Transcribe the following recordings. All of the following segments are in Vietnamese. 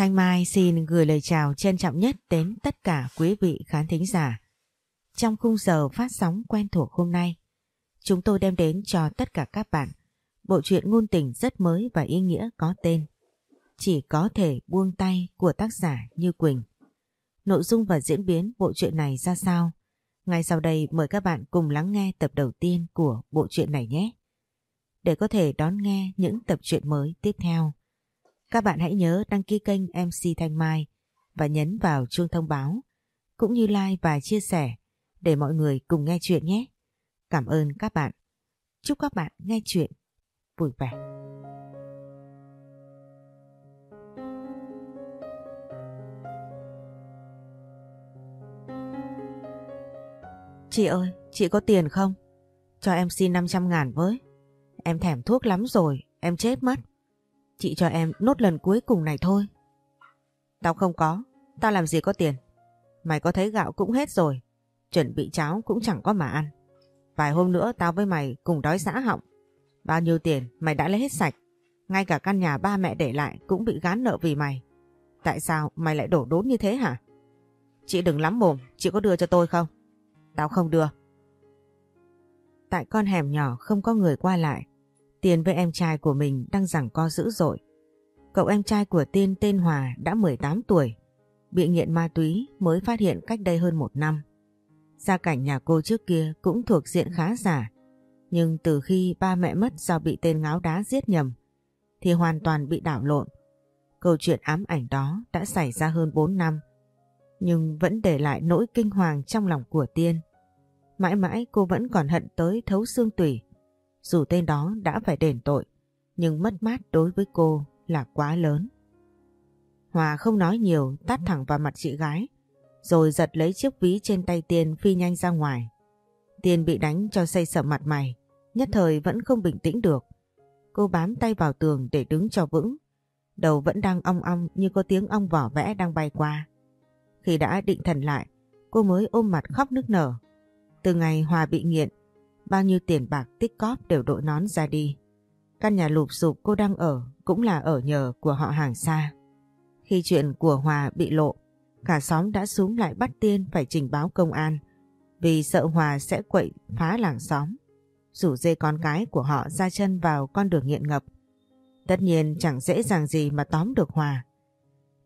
Thanh Mai xin gửi lời chào trân trọng nhất đến tất cả quý vị khán thính giả. Trong khung giờ phát sóng quen thuộc hôm nay, chúng tôi đem đến cho tất cả các bạn bộ truyện ngôn tình rất mới và ý nghĩa có tên Chỉ có thể buông tay của tác giả Như Quỳnh. Nội dung và diễn biến bộ truyện này ra sao? Ngay sau đây mời các bạn cùng lắng nghe tập đầu tiên của bộ truyện này nhé. Để có thể đón nghe những tập truyện mới tiếp theo, các bạn hãy nhớ đăng ký kênh MC Thanh Mai và nhấn vào chuông thông báo, cũng như like và chia sẻ để mọi người cùng nghe chuyện nhé. Cảm ơn các bạn. Chúc các bạn nghe chuyện vui vẻ. Chị ơi, chị có tiền không? Cho em xin 500 ngàn với. Em thèm thuốc lắm rồi, em chết mất. Chị cho em nốt lần cuối cùng này thôi. Tao không có, tao làm gì có tiền. Mày có thấy gạo cũng hết rồi, chuẩn bị cháo cũng chẳng có mà ăn. Vài hôm nữa tao với mày cùng đói xã họng. Bao nhiêu tiền mày đã lấy hết sạch. Ngay cả căn nhà ba mẹ để lại cũng bị gán nợ vì mày. Tại sao mày lại đổ đốn như thế hả? Chị đừng lắm mồm, chị có đưa cho tôi không? Tao không đưa. Tại con hẻm nhỏ không có người qua lại. Tiền với em trai của mình đang giằng co dữ dội. Cậu em trai của Tiên tên Hòa đã 18 tuổi. Bị nghiện ma túy mới phát hiện cách đây hơn một năm. Gia cảnh nhà cô trước kia cũng thuộc diện khá giả. Nhưng từ khi ba mẹ mất do bị tên ngáo đá giết nhầm, thì hoàn toàn bị đảo lộn. Câu chuyện ám ảnh đó đã xảy ra hơn 4 năm, nhưng vẫn để lại nỗi kinh hoàng trong lòng của Tiên. Mãi mãi cô vẫn còn hận tới thấu xương tủy. Dù tên đó đã phải đền tội, nhưng mất mát đối với cô là quá lớn. Hòa không nói nhiều, tát thẳng vào mặt chị gái, rồi giật lấy chiếc ví trên tay Tiên phi nhanh ra ngoài. Tiên bị đánh cho say sợ mặt mày, nhất thời vẫn không bình tĩnh được. Cô bám tay vào tường để đứng cho vững, đầu vẫn đang ong ong như có tiếng ong vỏ vẽ đang bay qua. Khi đã định thần lại, cô mới ôm mặt khóc nức nở. Từ ngày Hòa bị nghiện, bao nhiêu tiền bạc tích cóp đều đội nón ra đi. Căn nhà lụp sụp cô đang ở cũng là ở nhờ của họ hàng xa. Khi chuyện của Hòa bị lộ, cả xóm đã xuống lại bắt Tiên phải trình báo công an vì sợ Hòa sẽ quậy phá làng xóm, rủ dê con cái của họ ra chân vào con đường nghiện ngập. Tất nhiên chẳng dễ dàng gì mà tóm được Hòa.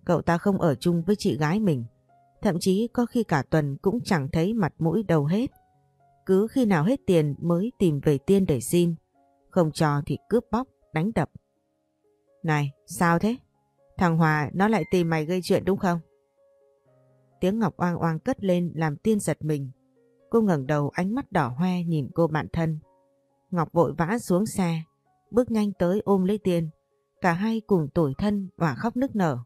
Cậu ta không ở chung với chị gái mình, Thậm chí có khi cả tuần cũng chẳng thấy mặt mũi đâu hết. Cứ khi nào hết tiền mới tìm về tiên để xin. Không cho thì cướp bóc, đánh đập. Này, sao thế? Thằng Hòa nó lại tìm mày gây chuyện đúng không? Tiếng Ngọc oang oang cất lên làm tiên giật mình. Cô ngẩng đầu ánh mắt đỏ hoe nhìn cô bạn thân. Ngọc vội vã xuống xe, bước nhanh tới ôm lấy tiên. Cả hai cùng tủi thân và khóc nức nở.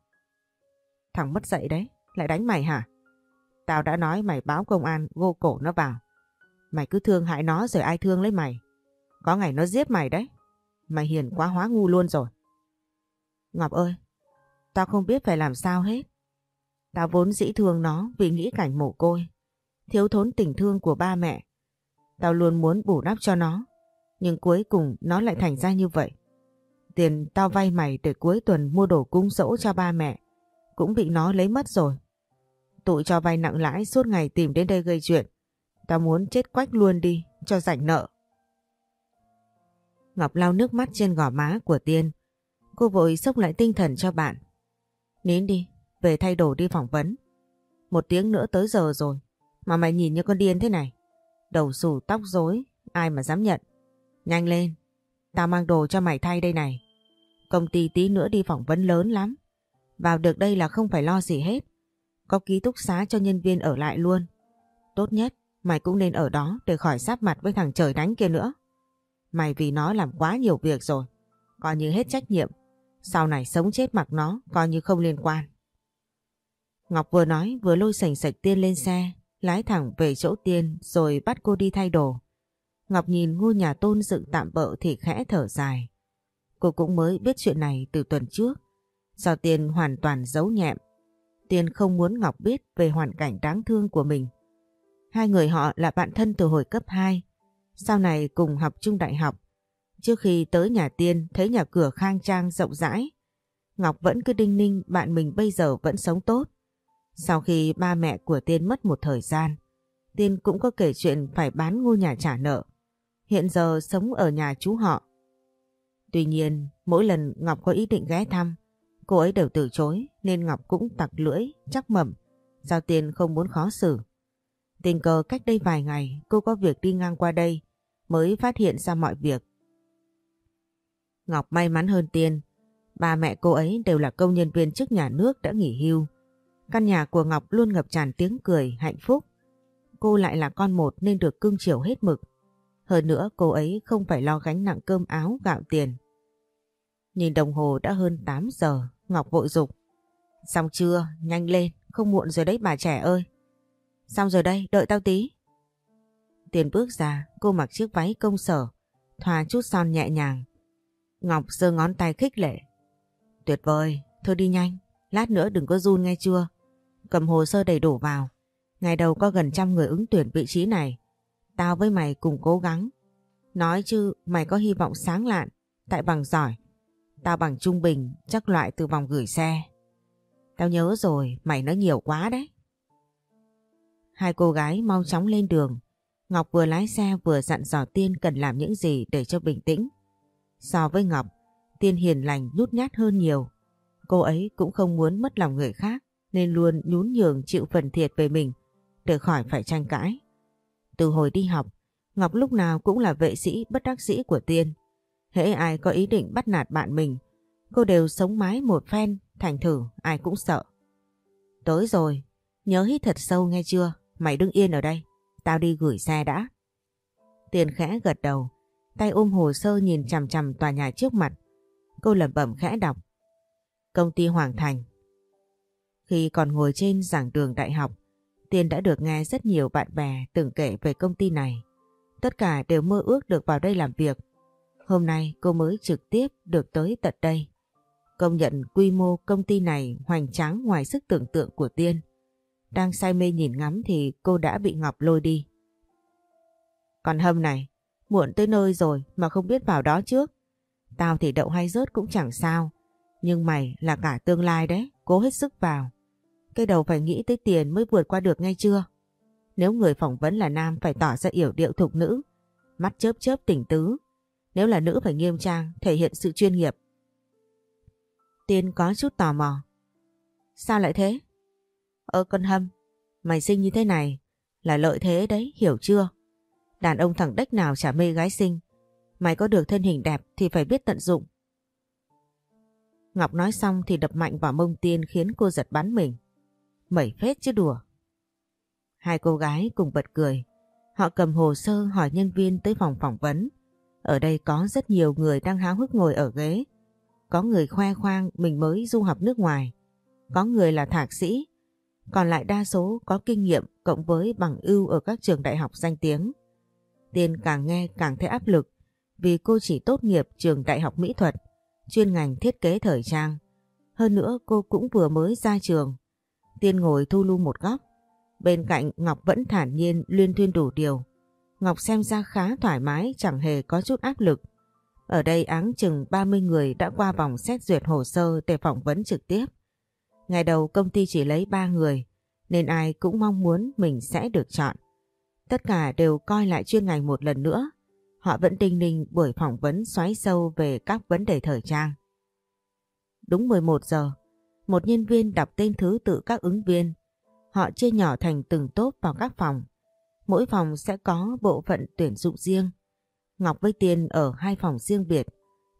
Thằng mất dậy đấy, lại đánh mày hả? Tao đã nói mày báo công an gô cổ nó vào. Mày cứ thương hại nó rồi ai thương lấy mày. Có ngày nó giết mày đấy. Mày hiền quá hóa ngu luôn rồi. Ngọc ơi, tao không biết phải làm sao hết. Tao vốn dĩ thương nó vì nghĩ cảnh mồ côi. Thiếu thốn tình thương của ba mẹ. Tao luôn muốn bù đắp cho nó. Nhưng cuối cùng nó lại thành ra như vậy. Tiền tao vay mày để cuối tuần mua đồ cung dỗ cho ba mẹ. Cũng bị nó lấy mất rồi. Tụi cho vay nặng lãi suốt ngày tìm đến đây gây chuyện. Tao muốn chết quách luôn đi, cho rảnh nợ. Ngọc lau nước mắt trên gò má của Tiên. Cô vội sốc lại tinh thần cho bạn. Nín đi, về thay đồ đi phỏng vấn. Một tiếng nữa tới giờ rồi, mà mày nhìn như con điên thế này. Đầu xù tóc rối, ai mà dám nhận. Nhanh lên, tao mang đồ cho mày thay đây này. Công ty tí nữa đi phỏng vấn lớn lắm. Vào được đây là không phải lo gì hết. Có ký túc xá cho nhân viên ở lại luôn. Tốt nhất, mày cũng nên ở đó để khỏi sát mặt với thằng trời đánh kia nữa. Mày vì nó làm quá nhiều việc rồi, coi như hết trách nhiệm. Sau này sống chết mặc nó, coi như không liên quan. Ngọc vừa nói vừa lôi sành sạch Tiên lên xe, lái thẳng về chỗ Tiên rồi bắt cô đi thay đồ. Ngọc nhìn ngôi nhà tôn dựng tạm bỡ thì khẽ thở dài. Cô cũng mới biết chuyện này từ tuần trước. Do Tiên hoàn toàn giấu nhẹm Tiên không muốn Ngọc biết về hoàn cảnh đáng thương của mình. Hai người họ là bạn thân từ hồi cấp 2, sau này cùng học chung đại học. Trước khi tới nhà Tiên thấy nhà cửa khang trang rộng rãi, Ngọc vẫn cứ đinh ninh bạn mình bây giờ vẫn sống tốt. Sau khi ba mẹ của Tiên mất một thời gian, Tiên cũng có kể chuyện phải bán ngôi nhà trả nợ. Hiện giờ sống ở nhà chú họ. Tuy nhiên, mỗi lần Ngọc có ý định ghé thăm, cô ấy đều từ chối nên Ngọc cũng tặc lưỡi, chắc mẩm, giao Tiên không muốn khó xử. Tình cờ cách đây vài ngày cô có việc đi ngang qua đây mới phát hiện ra mọi việc. Ngọc may mắn hơn Tiên. Ba mẹ cô ấy đều là công nhân viên chức nhà nước đã nghỉ hưu. Căn nhà của Ngọc luôn ngập tràn tiếng cười, hạnh phúc. Cô lại là con một nên được cưng chiều hết mực. Hơn nữa cô ấy không phải lo gánh nặng cơm áo gạo tiền. Nhìn đồng hồ đã hơn 8 giờ, Ngọc vội dục. Xong chưa, nhanh lên, không muộn rồi đấy bà trẻ ơi. Xong rồi đây, đợi tao tí. Tiền bước ra, cô mặc chiếc váy công sở, thoa chút son nhẹ nhàng. Ngọc giơ ngón tay khích lệ. Tuyệt vời, thôi đi nhanh, lát nữa đừng có run nghe chưa. Cầm hồ sơ đầy đủ vào. Ngày đầu có gần trăm người ứng tuyển vị trí này. Tao với mày cùng cố gắng. Nói chứ mày có hy vọng sáng lạn, tại bằng giỏi. Tao bằng trung bình, chắc loại từ vòng gửi xe. Tao nhớ rồi, mày nói nhiều quá đấy. Hai cô gái mau chóng lên đường. Ngọc vừa lái xe vừa dặn dò Tiên cần làm những gì để cho bình tĩnh. So với Ngọc, Tiên hiền lành nhút nhát hơn nhiều. Cô ấy cũng không muốn mất lòng người khác nên luôn nhún nhường chịu phần thiệt về mình để khỏi phải tranh cãi. Từ hồi đi học, Ngọc lúc nào cũng là vệ sĩ bất đắc sĩ của Tiên. Hễ ai có ý định bắt nạt bạn mình, cô đều sống mái một phen, thành thử ai cũng sợ. Tối rồi, nhớ hít thật sâu nghe chưa, mày đứng yên ở đây, tao đi gửi xe đã. Tiền khẽ gật đầu, tay ôm hồ sơ nhìn chằm chằm tòa nhà trước mặt. Cô lẩm bẩm khẽ đọc. Công ty Hoàng Thành. Khi còn ngồi trên giảng đường đại học, Tiên đã được nghe rất nhiều bạn bè từng kể về công ty này. Tất cả đều mơ ước được vào đây làm việc. Hôm nay cô mới trực tiếp được tới tận đây. Công nhận quy mô công ty này hoành tráng ngoài sức tưởng tượng của Tiên. Đang say mê nhìn ngắm thì cô đã bị Ngọc lôi đi. Còn Hâm này, muộn tới nơi rồi mà không biết vào đó trước. Tao thì đậu hay rớt cũng chẳng sao. Nhưng mày là cả tương lai đấy, cố hết sức vào. Cái đầu phải nghĩ tới tiền mới vượt qua được ngay chưa? Nếu người phỏng vấn là nam phải tỏ ra yểu điệu thục nữ, mắt chớp chớp tỉnh tứ. Nếu là nữ phải nghiêm trang, thể hiện sự chuyên nghiệp. Tiên có chút tò mò. Sao lại thế? Ơ con hâm, mày sinh như thế này là lợi thế đấy, hiểu chưa? Đàn ông thằng đếch nào chả mê gái sinh. Mày có được thân hình đẹp thì phải biết tận dụng. Ngọc nói xong thì đập mạnh vào mông tiên khiến cô giật bắn mình. Mẩy phết chứ đùa. Hai cô gái cùng bật cười. Họ cầm hồ sơ hỏi nhân viên tới phòng phỏng vấn. Ở đây có rất nhiều người đang háo hức ngồi ở ghế. Có người khoe khoang mình mới du học nước ngoài. Có người là thạc sĩ. Còn lại đa số có kinh nghiệm cộng với bằng ưu ở các trường đại học danh tiếng. Tiên càng nghe càng thấy áp lực vì cô chỉ tốt nghiệp trường đại học mỹ thuật, chuyên ngành thiết kế thời trang. Hơn nữa cô cũng vừa mới ra trường. Tiên ngồi thu lưu một góc. Bên cạnh Ngọc vẫn thản nhiên liên thuyên đủ điều. Ngọc xem ra khá thoải mái chẳng hề có chút áp lực. Ở đây áng chừng 30 người đã qua vòng xét duyệt hồ sơ để phỏng vấn trực tiếp. Ngày đầu công ty chỉ lấy 3 người nên ai cũng mong muốn mình sẽ được chọn. Tất cả đều coi lại chuyên ngành một lần nữa. Họ vẫn đinh ninh buổi phỏng vấn xoáy sâu về các vấn đề thời trang. Đúng 11 giờ, một nhân viên đọc tên thứ tự các ứng viên. Họ chia nhỏ thành từng tốp vào các phòng. Mỗi phòng sẽ có bộ phận tuyển dụng riêng. Ngọc với Tiên ở hai phòng riêng biệt.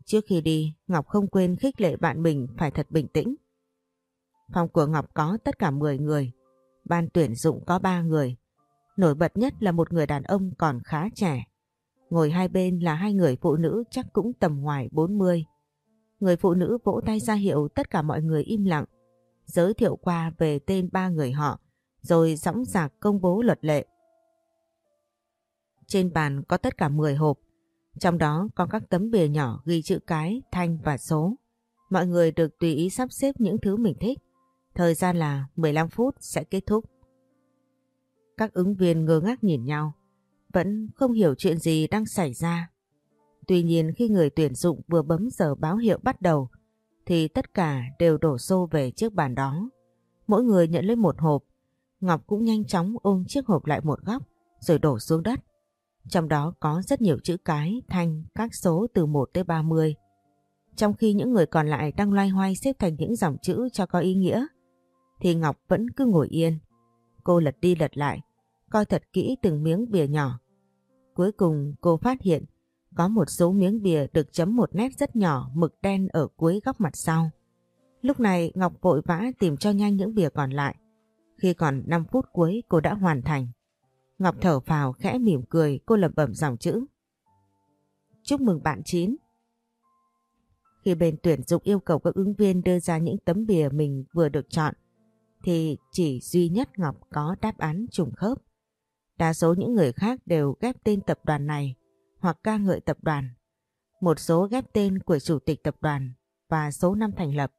Trước khi đi, Ngọc không quên khích lệ bạn mình phải thật bình tĩnh. Phòng của Ngọc có tất cả 10 người. Ban tuyển dụng có 3 người. Nổi bật nhất là một người đàn ông còn khá trẻ. Ngồi hai bên là hai người phụ nữ chắc cũng tầm ngoài 40. Người phụ nữ vỗ tay ra hiệu tất cả mọi người im lặng. Giới thiệu qua về tên ba người họ, rồi dõng dạc công bố luật lệ. Trên bàn có tất cả 10 hộp, trong đó có các tấm bìa nhỏ ghi chữ cái, thanh và số. Mọi người được tùy ý sắp xếp những thứ mình thích. Thời gian là 15 phút sẽ kết thúc. Các ứng viên ngơ ngác nhìn nhau, vẫn không hiểu chuyện gì đang xảy ra. Tuy nhiên khi người tuyển dụng vừa bấm giờ báo hiệu bắt đầu, thì tất cả đều đổ xô về chiếc bàn đó. Mỗi người nhận lấy một hộp. Ngọc cũng nhanh chóng ôm chiếc hộp lại một góc rồi đổ xuống đất. Trong đó có rất nhiều chữ cái, thanh, các số từ 1 tới 30. Trong khi những người còn lại đang loay hoay xếp thành những dòng chữ cho có ý nghĩa, thì Ngọc vẫn cứ ngồi yên. Cô lật đi lật lại, coi thật kỹ từng miếng bìa nhỏ. Cuối cùng cô phát hiện có một số miếng bìa được chấm một nét rất nhỏ mực đen ở cuối góc mặt sau. Lúc này Ngọc vội vã tìm cho nhanh những bìa còn lại. Khi còn 5 phút cuối cô đã hoàn thành. Ngọc thở phào khẽ mỉm cười cô lẩm bẩm dòng chữ. Chúc mừng bạn Chín. Khi bên tuyển dụng yêu cầu các ứng viên đưa ra những tấm bìa mình vừa được chọn thì chỉ duy nhất Ngọc có đáp án trùng khớp. Đa số những người khác đều ghép tên tập đoàn này hoặc ca ngợi tập đoàn. Một số ghép tên của chủ tịch tập đoàn và số năm thành lập.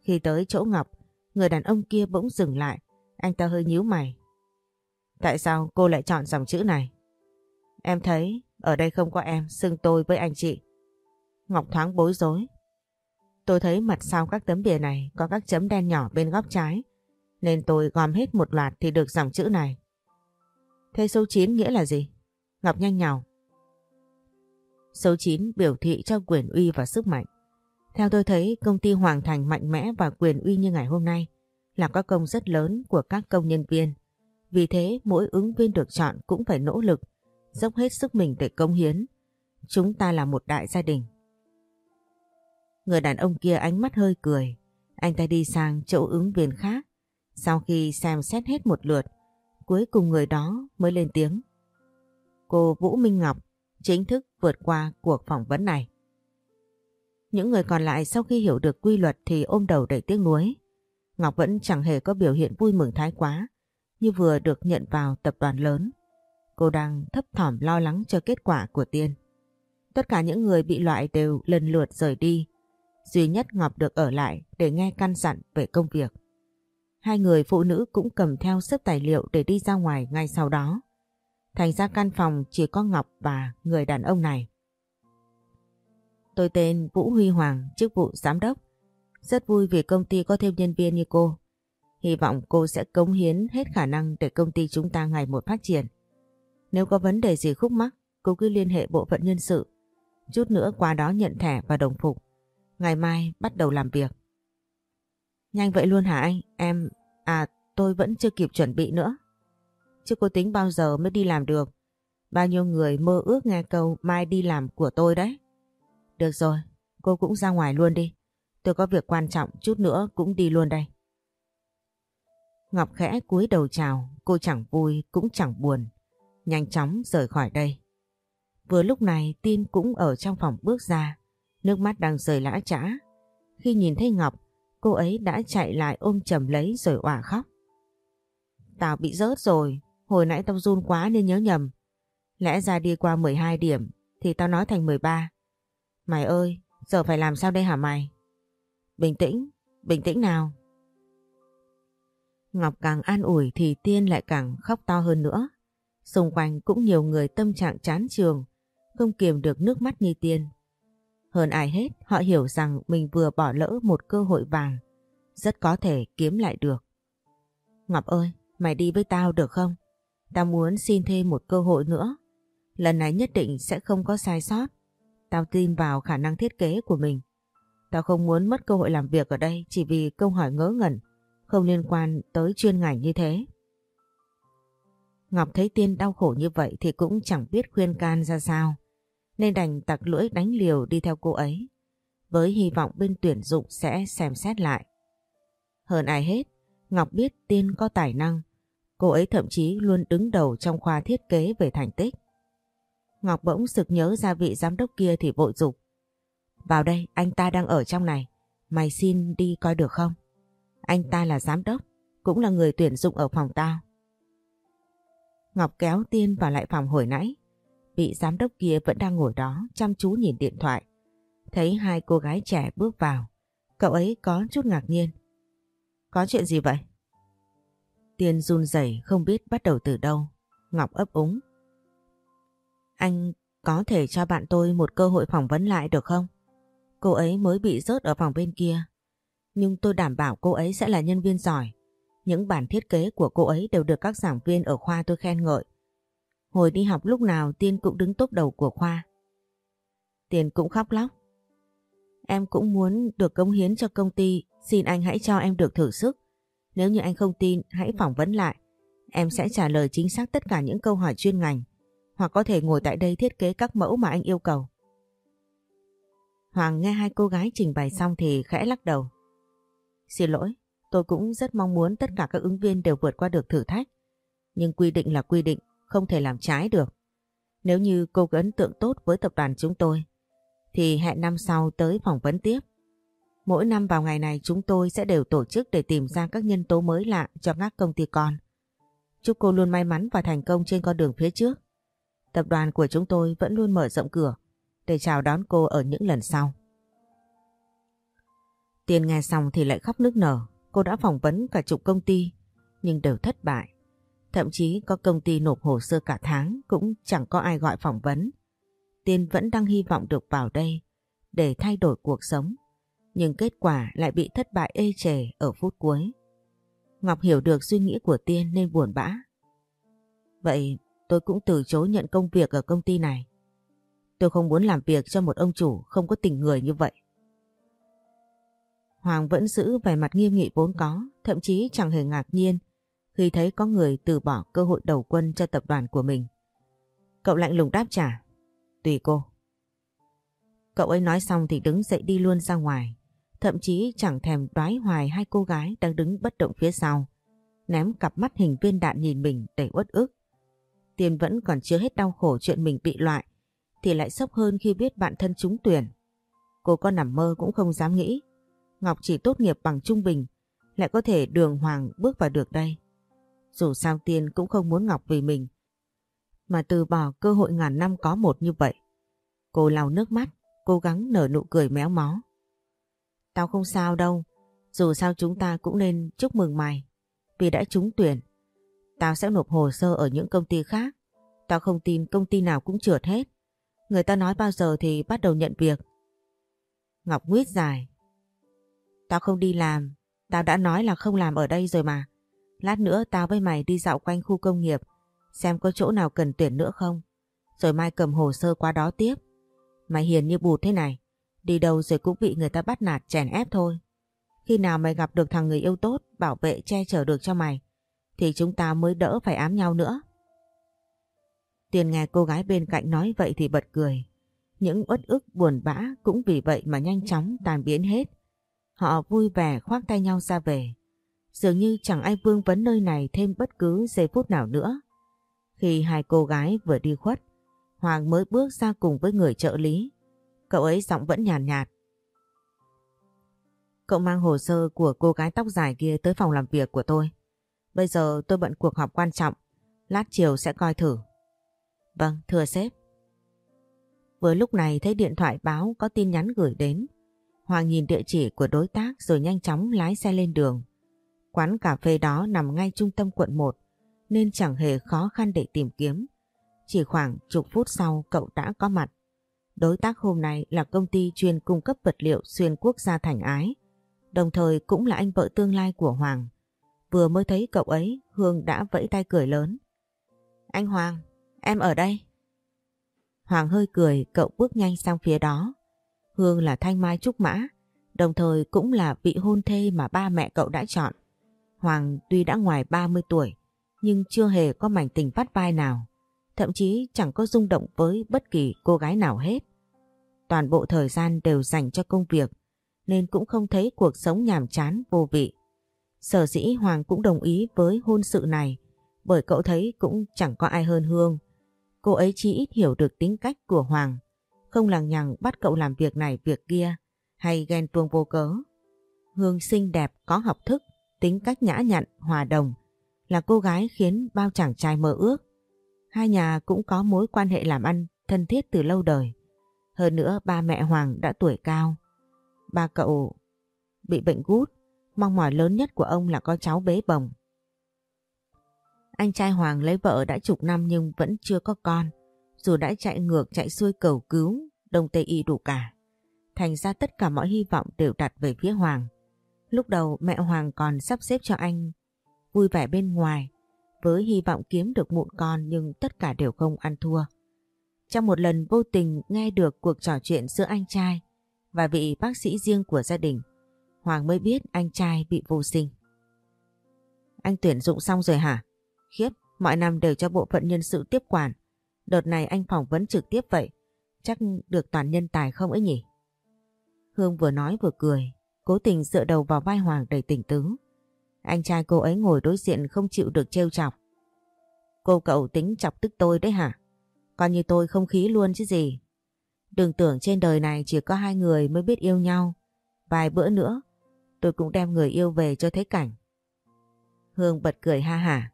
Khi tới chỗ Ngọc, người đàn ông kia bỗng dừng lại. Anh ta hơi nhíu mày. Tại sao cô lại chọn dòng chữ này? Em thấy ở đây không có em xưng tôi với anh chị. Ngọc thoáng bối rối. Tôi thấy mặt sau các tấm bìa này có các chấm đen nhỏ bên góc trái. Nên tôi gom hết một loạt thì được dòng chữ này. Thế số 9 nghĩa là gì? Ngọc nhanh nhào. Số 9 biểu thị cho quyền uy và sức mạnh. Theo tôi thấy công ty Hoàng Thành mạnh mẽ và quyền uy như ngày hôm nay là có công rất lớn của các công nhân viên. Vì thế mỗi ứng viên được chọn cũng phải nỗ lực, dốc hết sức mình để công hiến. Chúng ta là một đại gia đình. Người đàn ông kia ánh mắt hơi cười. Anh ta đi sang chỗ ứng viên khác. Sau khi xem xét hết một lượt, cuối cùng người đó mới lên tiếng. Cô Vũ Minh Ngọc chính thức vượt qua cuộc phỏng vấn này. Những người còn lại sau khi hiểu được quy luật thì ôm đầu đầy tiếc nuối. Ngọc vẫn chẳng hề có biểu hiện vui mừng thái quá, như vừa được nhận vào tập đoàn lớn. Cô đang thấp thỏm lo lắng cho kết quả của Tiên. Tất cả những người bị loại đều lần lượt rời đi. Duy nhất Ngọc được ở lại để nghe căn dặn về công việc. Hai người phụ nữ cũng cầm theo xếp tài liệu để đi ra ngoài ngay sau đó. Thành ra căn phòng chỉ có Ngọc và người đàn ông này. Tôi tên Vũ Huy Hoàng, chức vụ giám đốc. Rất vui vì công ty có thêm nhân viên như cô. Hy vọng cô sẽ cống hiến hết khả năng để công ty chúng ta ngày một phát triển. Nếu có vấn đề gì khúc mắc, cô cứ liên hệ bộ phận nhân sự. Chút nữa qua đó nhận thẻ và đồng phục. Ngày mai bắt đầu làm việc. Nhanh vậy luôn hả anh? Em... À tôi vẫn chưa kịp chuẩn bị nữa. Chứ cô tính bao giờ mới đi làm được. Bao nhiêu người mơ ước nghe câu mai đi làm của tôi đấy. Được rồi, cô cũng ra ngoài luôn đi. Tôi có việc quan trọng chút nữa cũng đi luôn đây. Ngọc khẽ cúi đầu chào, cô chẳng vui cũng chẳng buồn. Nhanh chóng rời khỏi đây. Vừa lúc này Tin cũng ở trong phòng bước ra, nước mắt đang rơi lã trã. Khi nhìn thấy Ngọc, cô ấy đã chạy lại ôm chầm lấy rồi òa khóc. Tao bị rớt rồi, hồi nãy tao run quá nên nhớ nhầm. Lẽ ra đi qua 12 điểm thì tao nói thành 13. Mày ơi, giờ phải làm sao đây hả mày? Bình tĩnh, bình tĩnh nào. Ngọc càng an ủi thì Tiên lại càng khóc to hơn nữa. Xung quanh cũng nhiều người tâm trạng chán trường, không kiềm được nước mắt như Tiên. Hơn ai hết, họ hiểu rằng mình vừa bỏ lỡ một cơ hội vàng, rất có thể kiếm lại được. Ngọc ơi, mày đi với tao được không? Tao muốn xin thêm một cơ hội nữa. Lần này nhất định sẽ không có sai sót. Tao tin vào khả năng thiết kế của mình. Tao không muốn mất cơ hội làm việc ở đây chỉ vì câu hỏi ngớ ngẩn, không liên quan tới chuyên ngành như thế. Ngọc thấy Tiên đau khổ như vậy thì cũng chẳng biết khuyên can ra sao, nên đành tặc lưỡi đánh liều đi theo cô ấy, với hy vọng bên tuyển dụng sẽ xem xét lại. Hơn ai hết, Ngọc biết Tiên có tài năng, cô ấy thậm chí luôn đứng đầu trong khoa thiết kế về thành tích. Ngọc bỗng sực nhớ ra vị giám đốc kia thì vội dục. Vào đây, anh ta đang ở trong này. Mày xin đi coi được không? Anh ta là giám đốc, cũng là người tuyển dụng ở phòng tao. Ngọc kéo Tiên vào lại phòng hồi nãy. Vị giám đốc kia vẫn đang ngồi đó, chăm chú nhìn điện thoại. Thấy hai cô gái trẻ bước vào. Cậu ấy có chút ngạc nhiên. Có chuyện gì vậy? Tiên run rẩy không biết bắt đầu từ đâu. Ngọc ấp úng. Anh có thể cho bạn tôi một cơ hội phỏng vấn lại được không? Cô ấy mới bị rớt ở phòng bên kia. Nhưng tôi đảm bảo cô ấy sẽ là nhân viên giỏi. Những bản thiết kế của cô ấy đều được các giảng viên ở khoa tôi khen ngợi. Hồi đi học lúc nào Tiên cũng đứng top đầu của khoa. Tiên cũng khóc lóc. Em cũng muốn được công hiến cho công ty, xin anh hãy cho em được thử sức. Nếu như anh không tin, hãy phỏng vấn lại. Em sẽ trả lời chính xác tất cả những câu hỏi chuyên ngành, hoặc có thể ngồi tại đây thiết kế các mẫu mà anh yêu cầu. Hoàng nghe hai cô gái trình bày xong thì khẽ lắc đầu. Xin lỗi, tôi cũng rất mong muốn tất cả các ứng viên đều vượt qua được thử thách. Nhưng quy định là quy định, không thể làm trái được. Nếu như cô có ấn tượng tốt với tập đoàn chúng tôi, thì hẹn năm sau tới phỏng vấn tiếp. Mỗi năm vào ngày này chúng tôi sẽ đều tổ chức để tìm ra các nhân tố mới lạ cho các công ty con. Chúc cô luôn may mắn và thành công trên con đường phía trước. Tập đoàn của chúng tôi vẫn luôn mở rộng cửa để chào đón cô ở những lần sau. Tiên nghe xong thì lại khóc nức nở. Cô đã phỏng vấn cả chục công ty nhưng đều thất bại. Thậm chí có công ty nộp hồ sơ cả tháng cũng chẳng có ai gọi phỏng vấn. Tiên vẫn đang hy vọng được vào đây để thay đổi cuộc sống. Nhưng kết quả lại bị thất bại ê chề ở phút cuối. Ngọc hiểu được suy nghĩ của Tiên nên buồn bã. Vậy tôi cũng từ chối nhận công việc ở công ty này. Tôi không muốn làm việc cho một ông chủ không có tình người như vậy. Hoàng vẫn giữ vẻ mặt nghiêm nghị vốn có, thậm chí chẳng hề ngạc nhiên khi thấy có người từ bỏ cơ hội đầu quân cho tập đoàn của mình. Cậu lạnh lùng đáp trả. Tùy cô. Cậu ấy nói xong thì đứng dậy đi luôn ra ngoài. Thậm chí chẳng thèm đoái hoài hai cô gái đang đứng bất động phía sau. Ném cặp mắt hình viên đạn nhìn mình đầy uất ức. Tiền vẫn còn chưa hết đau khổ chuyện mình bị loại. Thì lại sốc hơn khi biết bạn thân trúng tuyển. Cô có nằm mơ cũng không dám nghĩ. Ngọc chỉ tốt nghiệp bằng trung bình. Lại có thể đường hoàng bước vào được đây. Dù sao Tiên cũng không muốn Ngọc vì mình. Mà từ bỏ cơ hội ngàn năm có một như vậy. Cô lau nước mắt, cố gắng nở nụ cười méo mó. Tao không sao đâu, dù sao chúng ta cũng nên chúc mừng mày. Vì đã trúng tuyển, tao sẽ nộp hồ sơ ở những công ty khác. Tao không tin công ty nào cũng trượt hết. Người ta nói bao giờ thì bắt đầu nhận việc. Ngọc nguyết dài. Tao không đi làm, tao đã nói là không làm ở đây rồi mà. Lát nữa tao với mày đi dạo quanh khu công nghiệp, xem có chỗ nào cần tuyển nữa không. Rồi mai cầm hồ sơ qua đó tiếp. Mày hiền như bụt thế này, đi đâu rồi cũng bị người ta bắt nạt chèn ép thôi. Khi nào mày gặp được thằng người yêu tốt, bảo vệ che chở được cho mày, thì chúng ta mới đỡ phải ám nhau nữa. Tiền nghe cô gái bên cạnh nói vậy thì bật cười. Những uất ức buồn bã cũng vì vậy mà nhanh chóng tàn biến hết. Họ vui vẻ khoác tay nhau ra về. Dường như chẳng ai vương vấn nơi này thêm bất cứ giây phút nào nữa. Khi hai cô gái vừa đi khuất, Hoàng mới bước ra cùng với người trợ lý. Cậu ấy giọng vẫn nhàn nhạt, nhạt. Cậu mang hồ sơ của cô gái tóc dài kia tới phòng làm việc của tôi. Bây giờ tôi bận cuộc họp quan trọng, lát chiều sẽ coi thử. Vâng, thưa sếp. Vừa lúc này thấy điện thoại báo có tin nhắn gửi đến. Hoàng nhìn địa chỉ của đối tác rồi nhanh chóng lái xe lên đường. Quán cà phê đó nằm ngay trung tâm quận 1 nên chẳng hề khó khăn để tìm kiếm. Chỉ khoảng chục phút sau cậu đã có mặt. Đối tác hôm nay là công ty chuyên cung cấp vật liệu xuyên quốc gia thành ái, đồng thời cũng là anh vợ tương lai của Hoàng. Vừa mới thấy cậu ấy, Hương đã vẫy tay cười lớn. Anh Hoàng, em ở đây. Hoàng hơi cười, cậu bước nhanh sang phía đó. Hương là thanh mai trúc mã, đồng thời cũng là vị hôn thê mà ba mẹ cậu đã chọn. Hoàng tuy đã ngoài 30 tuổi, nhưng chưa hề có mảnh tình phát vai nào, thậm chí chẳng có rung động với bất kỳ cô gái nào hết. Toàn bộ thời gian đều dành cho công việc, nên cũng không thấy cuộc sống nhàm chán vô vị. Sở dĩ Hoàng cũng đồng ý với hôn sự này, bởi cậu thấy cũng chẳng có ai hơn Hương. Cô ấy chỉ ít hiểu được tính cách của Hoàng, không lằng nhằng bắt cậu làm việc này việc kia, hay ghen tuông vô cớ. Hương xinh đẹp, có học thức, tính cách nhã nhặn, hòa đồng, là cô gái khiến bao chàng trai mơ ước. Hai nhà cũng có mối quan hệ làm ăn thân thiết từ lâu đời. Hơn nữa ba mẹ Hoàng đã tuổi cao. Ba cậu bị bệnh gút, mong mỏi lớn nhất của ông là có cháu bế bồng. Anh trai Hoàng lấy vợ đã chục năm nhưng vẫn chưa có con, dù đã chạy ngược chạy xuôi cầu cứu, đông tây y đủ cả. Thành ra tất cả mọi hy vọng đều đặt về phía Hoàng. Lúc đầu mẹ Hoàng còn sắp xếp cho anh vui vẻ bên ngoài với hy vọng kiếm được mụn con nhưng tất cả đều không ăn thua. Trong một lần vô tình nghe được cuộc trò chuyện giữa anh trai và vị bác sĩ riêng của gia đình, Hoàng mới biết anh trai bị vô sinh. Anh tuyển dụng xong rồi hả? Khiếp, mọi năm đều cho bộ phận nhân sự tiếp quản. Đợt này anh phỏng vấn trực tiếp vậy, chắc được toàn nhân tài không ấy nhỉ? Hương vừa nói vừa cười, cố tình dựa đầu vào vai Hoàng đầy tỉnh tứ. Anh trai cô ấy ngồi đối diện không chịu được trêu chọc. Cô cậu tính chọc tức tôi đấy hả? Coi như tôi không khí luôn chứ gì. Đừng tưởng trên đời này chỉ có hai người mới biết yêu nhau. Vài bữa nữa, tôi cũng đem người yêu về cho thấy cảnh. Hương bật cười ha hả.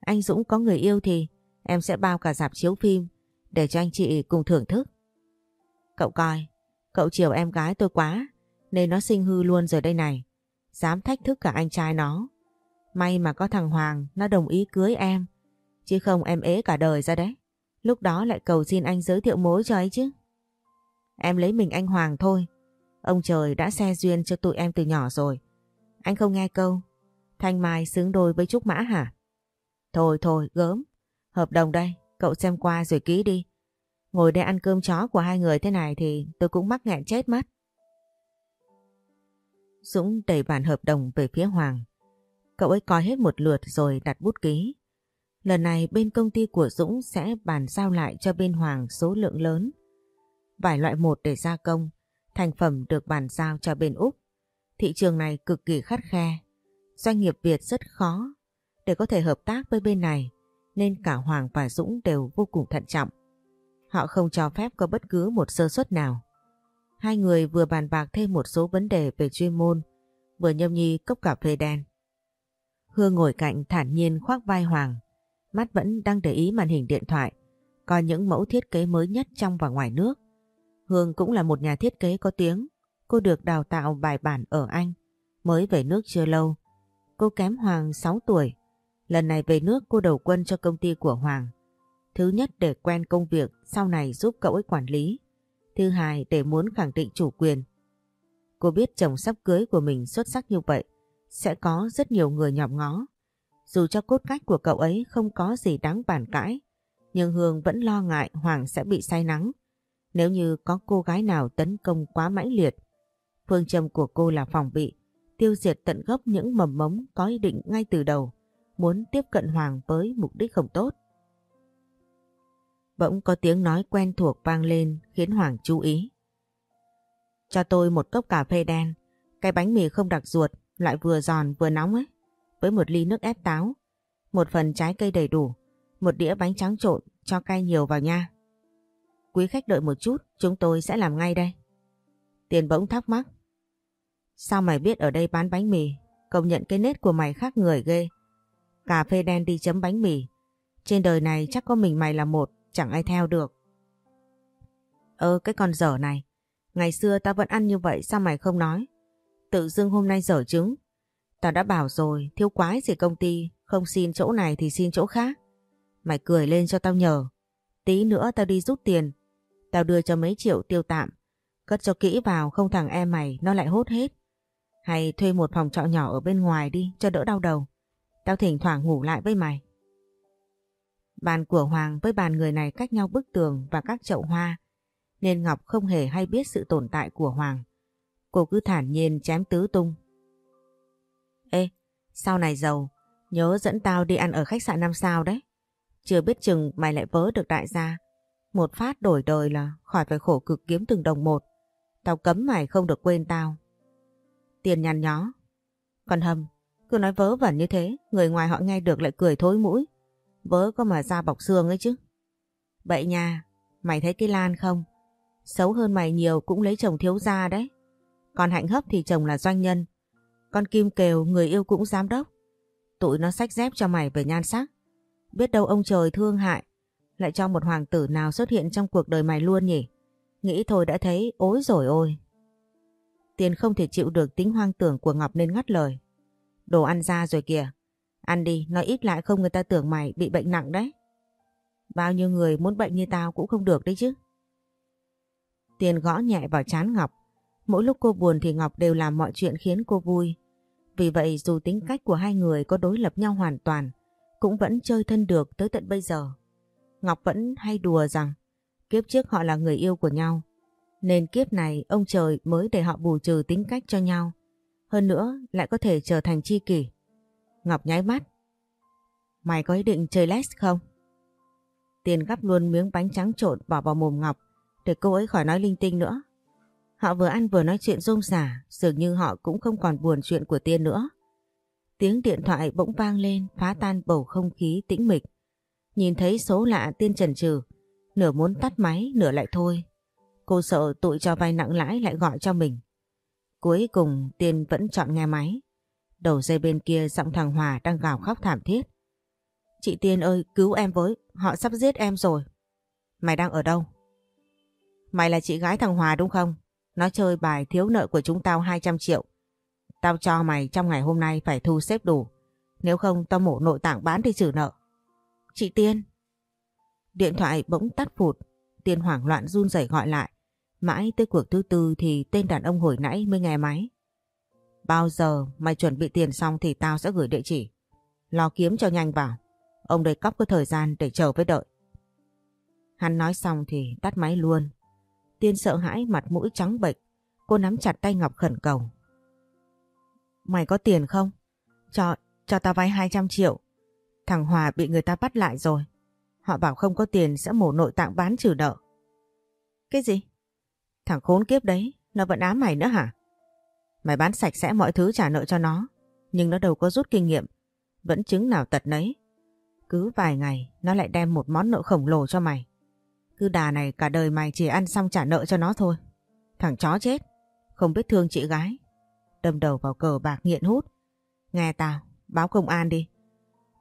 Anh Dũng có người yêu thì em sẽ bao cả dạp chiếu phim để cho anh chị cùng thưởng thức. Cậu coi, cậu chiều em gái tôi quá nên nó sinh hư luôn rồi đây này. Dám thách thức cả anh trai nó. May mà có thằng Hoàng, nó đồng ý cưới em. Chứ không em ế cả đời ra đấy. Lúc đó lại cầu xin anh giới thiệu mối cho ấy chứ. Em lấy mình anh Hoàng thôi. Ông trời đã xe duyên cho tụi em từ nhỏ rồi. Anh không nghe câu. Thanh Mai xứng đôi với Trúc Mã hả? Thôi thôi, gớm. Hợp đồng đây. Cậu xem qua rồi ký đi. Ngồi đây ăn cơm chó của hai người thế này thì tôi cũng mắc nghẹn chết mất. Dũng đẩy bản hợp đồng về phía Hoàng. Cậu ấy coi hết một lượt rồi đặt bút ký. Lần này bên công ty của Dũng sẽ bàn giao lại cho bên Hoàng số lượng lớn. Vài loại một để gia công, thành phẩm được bàn giao cho bên Úc. Thị trường này cực kỳ khắt khe. Doanh nghiệp Việt rất khó để có thể hợp tác với bên này nên cả Hoàng và Dũng đều vô cùng thận trọng. Họ không cho phép có bất cứ một sơ suất nào. Hai người vừa bàn bạc thêm một số vấn đề về chuyên môn, vừa nhâm nhi cốc cà phê đen. Hương ngồi cạnh thản nhiên khoác vai Hoàng, mắt vẫn đang để ý màn hình điện thoại, coi những mẫu thiết kế mới nhất trong và ngoài nước. Hương cũng là một nhà thiết kế có tiếng, cô được đào tạo bài bản ở Anh, mới về nước chưa lâu. Cô kém Hoàng 6 tuổi, lần này về nước cô đầu quân cho công ty của Hoàng. Thứ nhất để quen công việc, sau này giúp cậu ấy quản lý. Thứ hai để muốn khẳng định chủ quyền. Cô biết chồng sắp cưới của mình xuất sắc như vậy, sẽ có rất nhiều người nhòm ngó. Dù cho cốt cách của cậu ấy không có gì đáng bàn cãi, nhưng Hương vẫn lo ngại Hoàng sẽ bị say nắng. Nếu như có cô gái nào tấn công quá mãnh liệt, phương châm của cô là phòng bị, tiêu diệt tận gốc những mầm mống có ý định ngay từ đầu, muốn tiếp cận Hoàng với mục đích không tốt. Bỗng có tiếng nói quen thuộc vang lên khiến Hoàng chú ý. Cho tôi một cốc cà phê đen, cái bánh mì không đặc ruột, lại vừa giòn vừa nóng ấy, với một ly nước ép táo, một phần trái cây đầy đủ, một đĩa bánh trắng trộn cho cay nhiều vào nha. Quý khách đợi một chút, chúng tôi sẽ làm ngay đây. Tiền bỗng thắc mắc. Sao mày biết ở đây bán bánh mì? Công nhận cái nết của mày khác người ghê. Cà phê đen đi chấm bánh mì. Trên đời này chắc có mình mày là một, chẳng ai theo được. Ơ cái con dở này, ngày xưa tao vẫn ăn như vậy sao mày không nói? Tự dưng hôm nay dở trứng. Tao đã bảo rồi, thiếu quái gì công ty, không xin chỗ này thì xin chỗ khác. Mày cười lên cho tao nhờ. Tí nữa tao đi rút tiền. Tao đưa cho mấy triệu tiêu tạm. Cất cho kỹ vào không thằng em mày nó lại hốt hết. Hay thuê một phòng trọ nhỏ ở bên ngoài đi cho đỡ đau đầu. Tao thỉnh thoảng ngủ lại với mày. Bàn của Hoàng với bàn người này cách nhau bức tường và các chậu hoa, nên Ngọc không hề hay biết sự tồn tại của Hoàng. Cô cứ thản nhiên chém tứ tung. Ê, sau này giàu, nhớ dẫn tao đi ăn ở khách sạn 5 sao đấy. Chưa biết chừng mày lại vớ được đại gia. Một phát đổi đời là khỏi phải khổ cực kiếm từng đồng một. Tao cấm mày không được quên tao. Tiền nhăn nhó. Còn hầm, cứ nói vớ vẩn như thế, người ngoài họ nghe được lại cười thối mũi. Vớ có mà da bọc xương ấy chứ. Vậy nha, mày thấy cái Lan không? Xấu hơn mày nhiều cũng lấy chồng thiếu gia đấy. Còn hạnh hấp thì chồng là doanh nhân. Con Kim Kiều người yêu cũng giám đốc. Tụi nó sách dép cho mày về nhan sắc. Biết đâu ông trời thương hại. Lại cho một hoàng tử nào xuất hiện trong cuộc đời mày luôn nhỉ? Nghĩ thôi đã thấy ối rồi ôi. Tiền không thể chịu được tính hoang tưởng của Ngọc nên ngắt lời. Đồ ăn ra rồi kìa. Ăn đi, nói ít lại không người ta tưởng mày bị bệnh nặng đấy. Bao nhiêu người muốn bệnh như tao cũng không được đấy chứ. Tiền gõ nhẹ vào chán Ngọc. Mỗi lúc cô buồn thì Ngọc đều làm mọi chuyện khiến cô vui. Vì vậy dù tính cách của hai người có đối lập nhau hoàn toàn, cũng vẫn chơi thân được tới tận bây giờ. Ngọc vẫn hay đùa rằng kiếp trước họ là người yêu của nhau, nên kiếp này ông trời mới để họ bù trừ tính cách cho nhau. Hơn nữa lại có thể trở thành chi kỷ. Ngọc nháy mắt. Mày có ý định chơi les không? Tiền gắp luôn miếng bánh trắng trộn bỏ vào mồm Ngọc để cô ấy khỏi nói linh tinh nữa. Họ vừa ăn vừa nói chuyện rôm rả, dường như họ cũng không còn buồn chuyện của Tiên nữa. Tiếng điện thoại bỗng vang lên phá tan bầu không khí tĩnh mịch. Nhìn thấy số lạ Tiên trần trừ, nửa muốn tắt máy nửa lại thôi. Cô sợ tụi cho vay nặng lãi lại gọi cho mình. Cuối cùng Tiên vẫn chọn nghe máy. Đầu dây bên kia giọng thằng Hòa đang gào khóc thảm thiết. Chị Tiên ơi cứu em với, họ sắp giết em rồi. Mày đang ở đâu? Mày là chị gái thằng Hòa đúng không? Nó chơi bài thiếu nợ của chúng tao 200 triệu. Tao cho mày trong ngày hôm nay phải thu xếp đủ. Nếu không tao mổ nội tạng bán đi trừ nợ. Chị Tiên. Điện thoại bỗng tắt phụt. Tiên hoảng loạn run rẩy gọi lại. Mãi tới cuộc thứ tư thì tên đàn ông hồi nãy mới nghe máy. Bao giờ mày chuẩn bị tiền xong thì tao sẽ gửi địa chỉ. Lo kiếm cho nhanh vào. Ông đây cóc có thời gian để chờ với đợi. Hắn nói xong thì tắt máy luôn. Tiên sợ hãi mặt mũi trắng bệch. Cô nắm chặt tay Ngọc khẩn cầu. Mày có tiền không? Cho, cho tao vay 200 triệu. Thằng Hòa bị người ta bắt lại rồi. Họ bảo không có tiền sẽ mổ nội tạng bán trừ nợ. Cái gì? Thằng khốn kiếp đấy, nó vẫn ám mày nữa hả? Mày bán sạch sẽ mọi thứ trả nợ cho nó. Nhưng nó đâu có rút kinh nghiệm. Vẫn chứng nào tật nấy. Cứ vài ngày nó lại đem một món nợ khổng lồ cho mày. Cứ đà này cả đời mày chỉ ăn xong trả nợ cho nó thôi. Thằng chó chết. Không biết thương chị gái. Đâm đầu vào cờ bạc nghiện hút. Nghe tao, báo công an đi.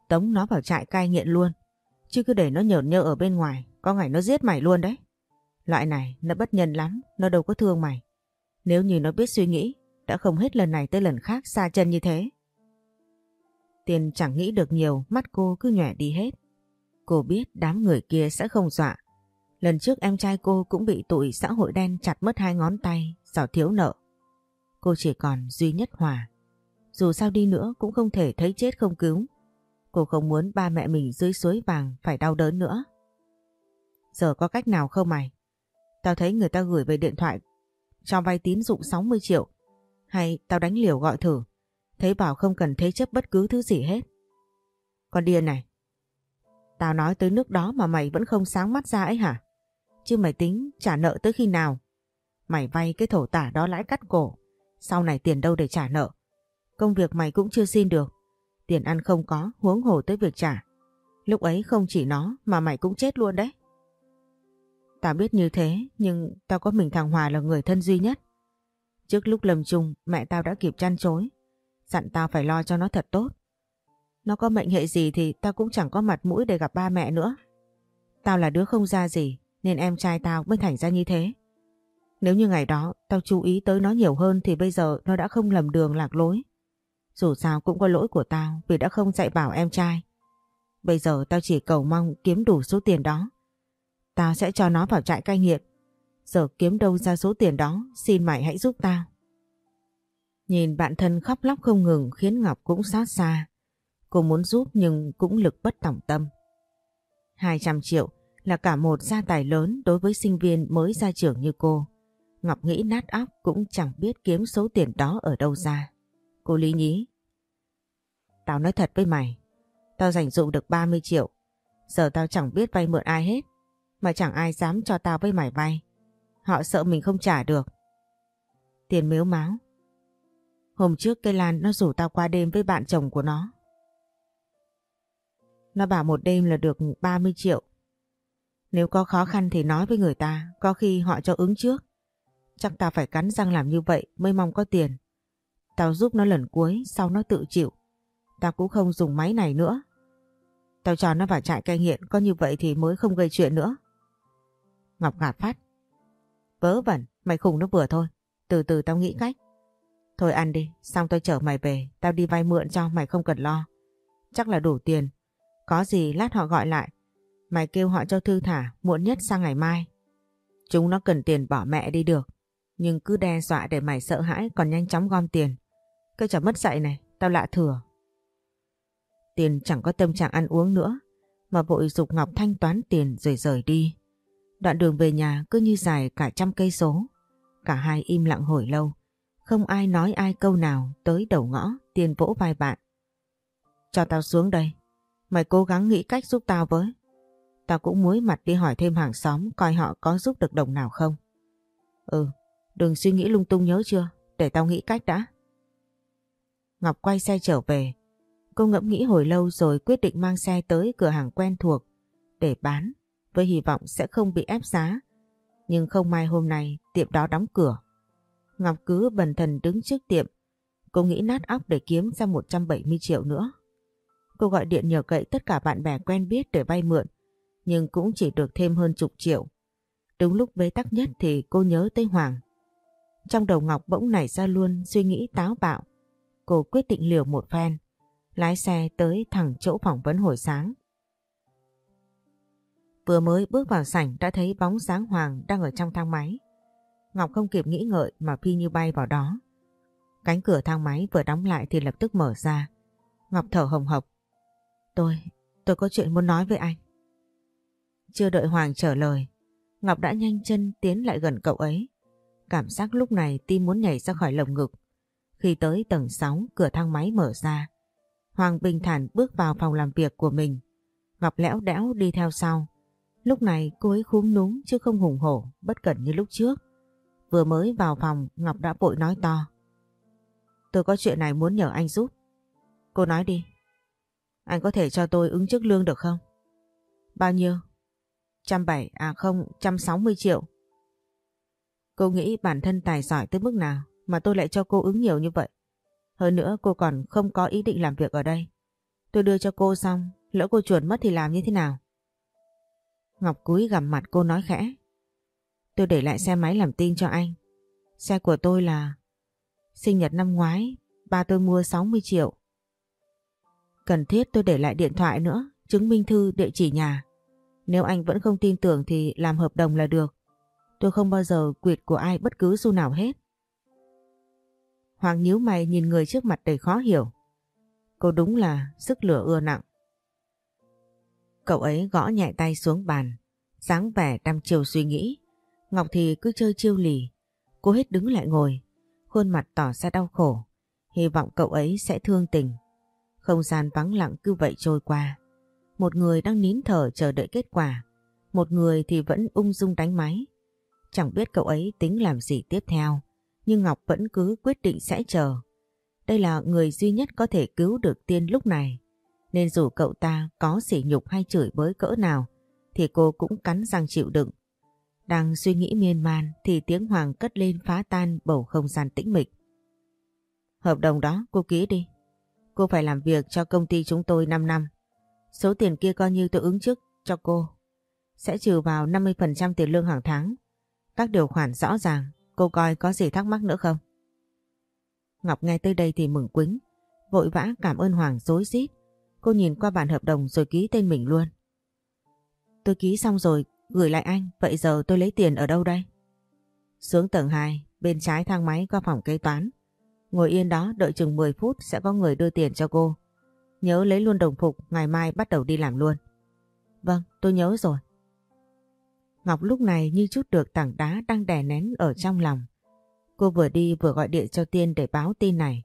Tống nó vào trại cai nghiện luôn. Chứ cứ để nó nhởn nhơ ở bên ngoài. Có ngày nó giết mày luôn đấy. Loại này nó bất nhân lắm. Nó đâu có thương mày. Nếu như nó biết suy nghĩ đã không hết lần này tới lần khác xa chân như thế. Tiền chẳng nghĩ được nhiều, mắt cô cứ nhòe đi hết. Cô biết đám người kia sẽ không dọa. Lần trước em trai cô cũng bị tụi xã hội đen chặt mất hai ngón tay do thiếu nợ. Cô chỉ còn duy nhất Hòa. Dù sao đi nữa cũng không thể thấy chết không cứu. Cô không muốn ba mẹ mình dưới suối vàng phải đau đớn nữa. Giờ có cách nào không mày? Tao thấy người ta gửi về điện thoại cho vay tín dụng 60 triệu. Hay tao đánh liều gọi thử. Thấy bảo không cần thế chấp bất cứ thứ gì hết. Con điên này. Tao nói tới nước đó mà mày vẫn không sáng mắt ra ấy hả? Chứ mày tính trả nợ tới khi nào? Mày vay cái thổ tả đó lãi cắt cổ. Sau này tiền đâu để trả nợ? Công việc mày cũng chưa xin được. Tiền ăn không có, huống hồ tới việc trả. Lúc ấy không chỉ nó mà mày cũng chết luôn đấy. Tao biết như thế, nhưng tao có mình thằng Hòa là người thân duy nhất. Trước lúc lầm chung, mẹ tao đã kịp chăn chối. Dặn tao phải lo cho nó thật tốt. Nó có mệnh hệ gì thì tao cũng chẳng có mặt mũi để gặp ba mẹ nữa. Tao là đứa không ra gì, nên em trai tao mới thành ra như thế. Nếu như ngày đó tao chú ý tới nó nhiều hơn thì bây giờ nó đã không lầm đường lạc lối. Dù sao cũng có lỗi của tao vì đã không dạy bảo em trai. Bây giờ tao chỉ cầu mong kiếm đủ số tiền đó. Tao sẽ cho nó vào trại cai nghiện. Giờ kiếm đâu ra số tiền đó, xin mày hãy giúp ta. Nhìn bạn thân khóc lóc không ngừng khiến Ngọc cũng xót xa. Cô muốn giúp nhưng cũng lực bất tỏng tâm. 200 triệu là cả một gia tài lớn đối với sinh viên mới ra trường như cô. Ngọc nghĩ nát óc cũng chẳng biết kiếm số tiền đó ở đâu ra. Cô lý nhí. Tao nói thật với mày, tao dành dụng được 30 triệu. Giờ tao chẳng biết vay mượn ai hết, mà chẳng ai dám cho tao với mày vay. Họ sợ mình không trả được. Tiền mếu máu. Hôm trước cây Lan nó rủ tao qua đêm với bạn chồng của nó. Nó bảo một đêm là được 30 triệu. Nếu có khó khăn thì nói với người ta, có khi họ cho ứng trước. Chắc tao phải cắn răng làm như vậy mới mong có tiền. Tao giúp nó lần cuối, sau nó tự chịu. Tao cũng không dùng máy này nữa. Tao cho nó vào trại cai nghiện, có như vậy thì mới không gây chuyện nữa. Ngọc gạt phát. Vớ vẩn, mày khùng nó vừa thôi. Từ từ tao nghĩ cách. Thôi ăn đi, xong tôi chở mày về, tao đi vay mượn cho mày không cần lo. Chắc là đủ tiền. Có gì lát họ gọi lại. Mày kêu họ cho thư thả, muộn nhất sang ngày mai. Chúng nó cần tiền bỏ mẹ đi được. Nhưng cứ đe dọa để mày sợ hãi còn nhanh chóng gom tiền. Cái chả mất dạy này, tao lạ thừa. Tiền chẳng có tâm trạng ăn uống nữa, mà vội dục Ngọc thanh toán tiền rồi rời đi. Đoạn đường về nhà cứ như dài cả trăm cây số. Cả hai im lặng hồi lâu, không ai nói ai câu nào tới đầu ngõ tiền vỗ vai bạn. Cho tao xuống đây, mày cố gắng nghĩ cách giúp tao với. Tao cũng muối mặt đi hỏi thêm hàng xóm coi họ có giúp được đồng nào không. Ừ, đừng suy nghĩ lung tung nhớ chưa, để tao nghĩ cách đã. Ngọc quay xe trở về. Cô ngẫm nghĩ hồi lâu rồi quyết định mang xe tới cửa hàng quen thuộc để bán với hy vọng sẽ không bị ép giá. Nhưng không may hôm nay tiệm đó đóng cửa. Ngọc cứ bần thần đứng trước tiệm. Cô nghĩ nát óc để kiếm ra 170 triệu nữa. Cô gọi điện nhờ cậy tất cả bạn bè quen biết để vay mượn nhưng cũng chỉ được thêm hơn chục triệu. Đúng lúc bế tắc nhất thì cô nhớ tới Hoàng. Trong đầu Ngọc bỗng nảy ra luôn suy nghĩ táo bạo. Cô quyết định liều một phen, lái xe tới thẳng chỗ phỏng vấn hồi sáng. Vừa mới bước vào sảnh đã thấy bóng dáng Hoàng đang ở trong thang máy. Ngọc không kịp nghĩ ngợi mà phi như bay vào đó. Cánh cửa thang máy vừa đóng lại thì lập tức mở ra. Ngọc thở hồng hộc. Tôi, tôi có chuyện muốn nói với anh. Chưa đợi Hoàng trả lời, Ngọc đã nhanh chân tiến lại gần cậu ấy. Cảm giác lúc này tim muốn nhảy ra khỏi lồng ngực. Khi tới tầng 6, cửa thang máy mở ra. Hoàng bình thản bước vào phòng làm việc của mình. Ngọc lẽo đẽo đi theo sau. Lúc này cô ấy khúm núm chứ không hùng hổ, bất cẩn như lúc trước. Vừa mới vào phòng, Ngọc đã vội nói to. Tôi có chuyện này muốn nhờ anh giúp. Cô nói đi. Anh có thể cho tôi ứng chức lương được không? Bao nhiêu? Trăm bảy à không, trăm sáu mươi triệu. Cô nghĩ bản thân tài giỏi tới mức nào mà tôi lại cho cô ứng nhiều như vậy. Hơn nữa cô còn không có ý định làm việc ở đây. Tôi đưa cho cô xong, lỡ cô chuồn mất thì làm như thế nào? Ngọc cúi gằm mặt cô nói khẽ. Tôi để lại xe máy làm tin cho anh. Xe của tôi là sinh nhật năm ngoái, ba tôi mua 60 triệu. Cần thiết tôi để lại điện thoại nữa, chứng minh thư địa chỉ nhà. Nếu anh vẫn không tin tưởng thì làm hợp đồng là được. Tôi không bao giờ quyệt của ai bất cứ xu nào hết. Hoàng nhíu mày nhìn người trước mặt đầy khó hiểu. Cô đúng là sức lửa ưa nặng. Cậu ấy gõ nhẹ tay xuống bàn, dáng vẻ đăm chiều suy nghĩ. Ngọc thì cứ chơi chiêu lì. Cô hết đứng lại ngồi, khuôn mặt tỏ ra đau khổ. Hy vọng cậu ấy sẽ thương tình. Không gian vắng lặng cứ vậy trôi qua. Một người đang nín thở chờ đợi kết quả. Một người thì vẫn ung dung đánh máy. Chẳng biết cậu ấy tính làm gì tiếp theo. Nhưng Ngọc vẫn cứ quyết định sẽ chờ. Đây là người duy nhất có thể cứu được Tiên lúc này. Nên dù cậu ta có sỉ nhục hay chửi bới cỡ nào thì cô cũng cắn răng chịu đựng. Đang suy nghĩ miên man thì tiếng Hoàng cất lên phá tan bầu không gian tĩnh mịch. Hợp đồng đó cô ký đi. Cô phải làm việc cho công ty chúng tôi 5 năm. Số tiền kia coi như tôi ứng trước cho cô. Sẽ trừ vào 50% tiền lương hàng tháng. Các điều khoản rõ ràng, cô coi có gì thắc mắc nữa không? Ngọc nghe tới đây thì mừng quính, vội vã cảm ơn Hoàng dối rít. Cô nhìn qua bản hợp đồng rồi ký tên mình luôn. Tôi ký xong rồi, gửi lại anh, vậy giờ tôi lấy tiền ở đâu đây? Xuống tầng 2, bên trái thang máy có phòng kế toán. Ngồi yên đó đợi chừng 10 phút sẽ có người đưa tiền cho cô. Nhớ lấy luôn đồng phục, ngày mai bắt đầu đi làm luôn. Vâng, tôi nhớ rồi. Ngọc lúc này như chút được tảng đá đang đè nén ở trong lòng. Cô vừa đi vừa gọi điện cho Tiên để báo tin này.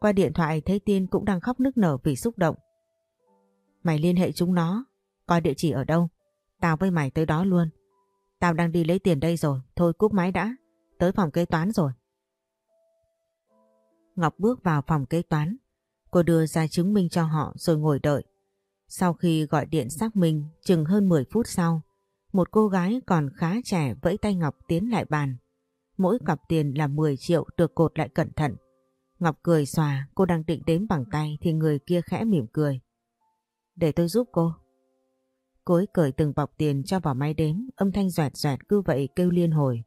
Qua điện thoại thấy Tiên cũng đang khóc nức nở vì xúc động. Mày liên hệ chúng nó, coi địa chỉ ở đâu. Tao với mày tới đó luôn. Tao đang đi lấy tiền đây rồi, thôi cúp máy đã. Tới phòng kế toán rồi. Ngọc bước vào phòng kế toán. Cô đưa ra chứng minh cho họ rồi ngồi đợi. Sau khi gọi điện xác minh chừng hơn 10 phút sau, một cô gái còn khá trẻ vẫy tay Ngọc tiến lại bàn. Mỗi cặp tiền là 10 triệu được cột lại cẩn thận. Ngọc cười xòa, cô đang định đếm bằng tay thì người kia khẽ mỉm cười. Để tôi giúp cô. Cô ấy cởi từng bọc tiền cho vào máy đếm, âm thanh doẹt doẹt cứ vậy kêu liên hồi.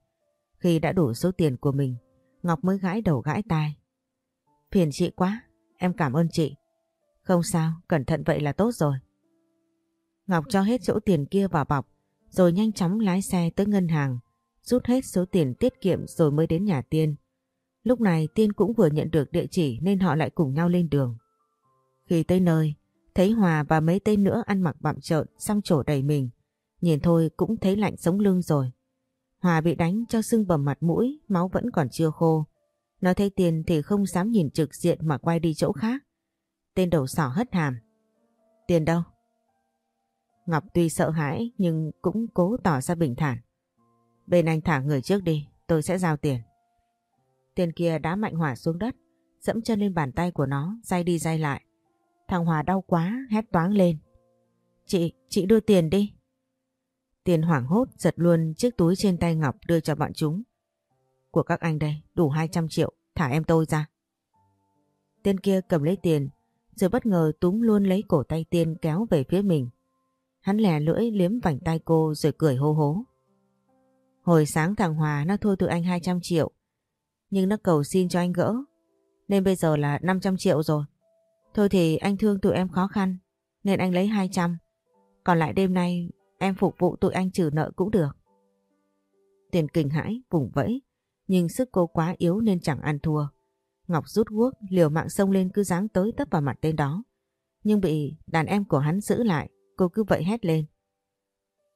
Khi đã đủ số tiền của mình, Ngọc mới gãi đầu gãi tai. Phiền chị quá, Em cảm ơn chị. Không sao, cẩn thận vậy là tốt rồi. Ngọc cho hết chỗ tiền kia vào bọc, rồi nhanh chóng lái xe tới ngân hàng, rút hết số tiền tiết kiệm rồi mới đến nhà Tiên. Lúc này Tiên cũng vừa nhận được địa chỉ nên họ lại cùng nhau lên đường. Khi tới nơi, thấy Hòa và mấy tên nữa ăn mặc bặm trợn, xăm trổ đầy mình. Nhìn thôi cũng thấy lạnh sống lưng rồi. Hòa bị đánh cho sưng bầm mặt mũi, máu vẫn còn chưa khô. Nói thấy tiền thì không dám nhìn trực diện mà quay đi chỗ khác. Tên đầu sỏ hất hàm. Tiền đâu? Ngọc tuy sợ hãi nhưng cũng cố tỏ ra bình thản. Bên anh thả người trước đi, tôi sẽ giao tiền. Tiền kia đã mạnh hỏa xuống đất, dẫm chân lên bàn tay của nó, day đi day lại. Thằng Hòa đau quá, hét toáng lên. Chị, chị đưa tiền đi. Tiền hoảng hốt giật luôn chiếc túi trên tay Ngọc đưa cho bọn chúng. Của các anh đây, đủ 200 triệu, thả em tôi ra. Tên kia cầm lấy tiền, rồi bất ngờ túm luôn lấy cổ tay Tiên kéo về phía mình. Hắn lè lưỡi liếm vành tay cô rồi cười hô hố. Hồi sáng thằng Hòa nó thôi từ anh 200 triệu, nhưng nó cầu xin cho anh gỡ, nên bây giờ là 500 triệu rồi. Thôi thì anh thương tụi em khó khăn, nên anh lấy 200. Còn lại đêm nay em phục vụ tụi anh trừ nợ cũng được. Tiền kinh hãi, vùng vẫy, nhưng sức cô quá yếu nên chẳng ăn thua. Ngọc rút guốc, liều mạng xông lên cứ dáng tới tấp vào mặt tên đó. Nhưng bị đàn em của hắn giữ lại, cô cứ vậy hét lên.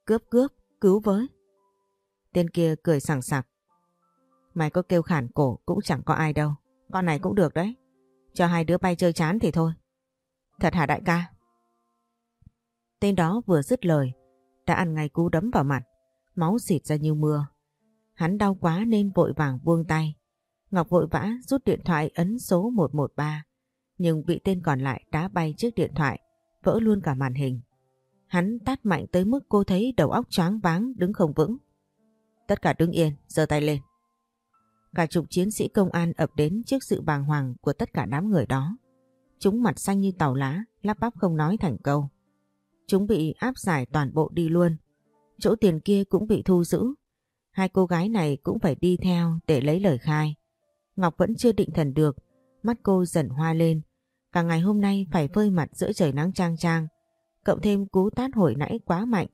Cướp cướp, cứu với. Tên kia cười sảng sặc. Mày có kêu khản cổ cũng chẳng có ai đâu. Con này cũng được đấy. Cho hai đứa bay chơi chán thì thôi. Thật hả đại ca? Tên đó vừa dứt lời, đã ăn ngay cú đấm vào mặt, máu xịt ra như mưa. Hắn đau quá nên vội vàng buông tay. Ngọc vội vã rút điện thoại ấn số 113, nhưng bị tên còn lại đá bay chiếc điện thoại, vỡ luôn cả màn hình. Hắn tát mạnh tới mức cô thấy đầu óc choáng váng đứng không vững. Tất cả đứng yên, giơ tay lên. Cả chục chiến sĩ công an ập đến trước sự bàng hoàng của tất cả đám người đó. Chúng mặt xanh như tàu lá, lắp bắp không nói thành câu. Chúng bị áp giải toàn bộ đi luôn. Chỗ tiền kia cũng bị thu giữ. Hai cô gái này cũng phải đi theo để lấy lời khai. Ngọc vẫn chưa định thần được, mắt cô dần hoa lên. Cả ngày hôm nay phải phơi mặt giữa trời nắng trang trang. Cộng thêm cú tát hồi nãy quá mạnh,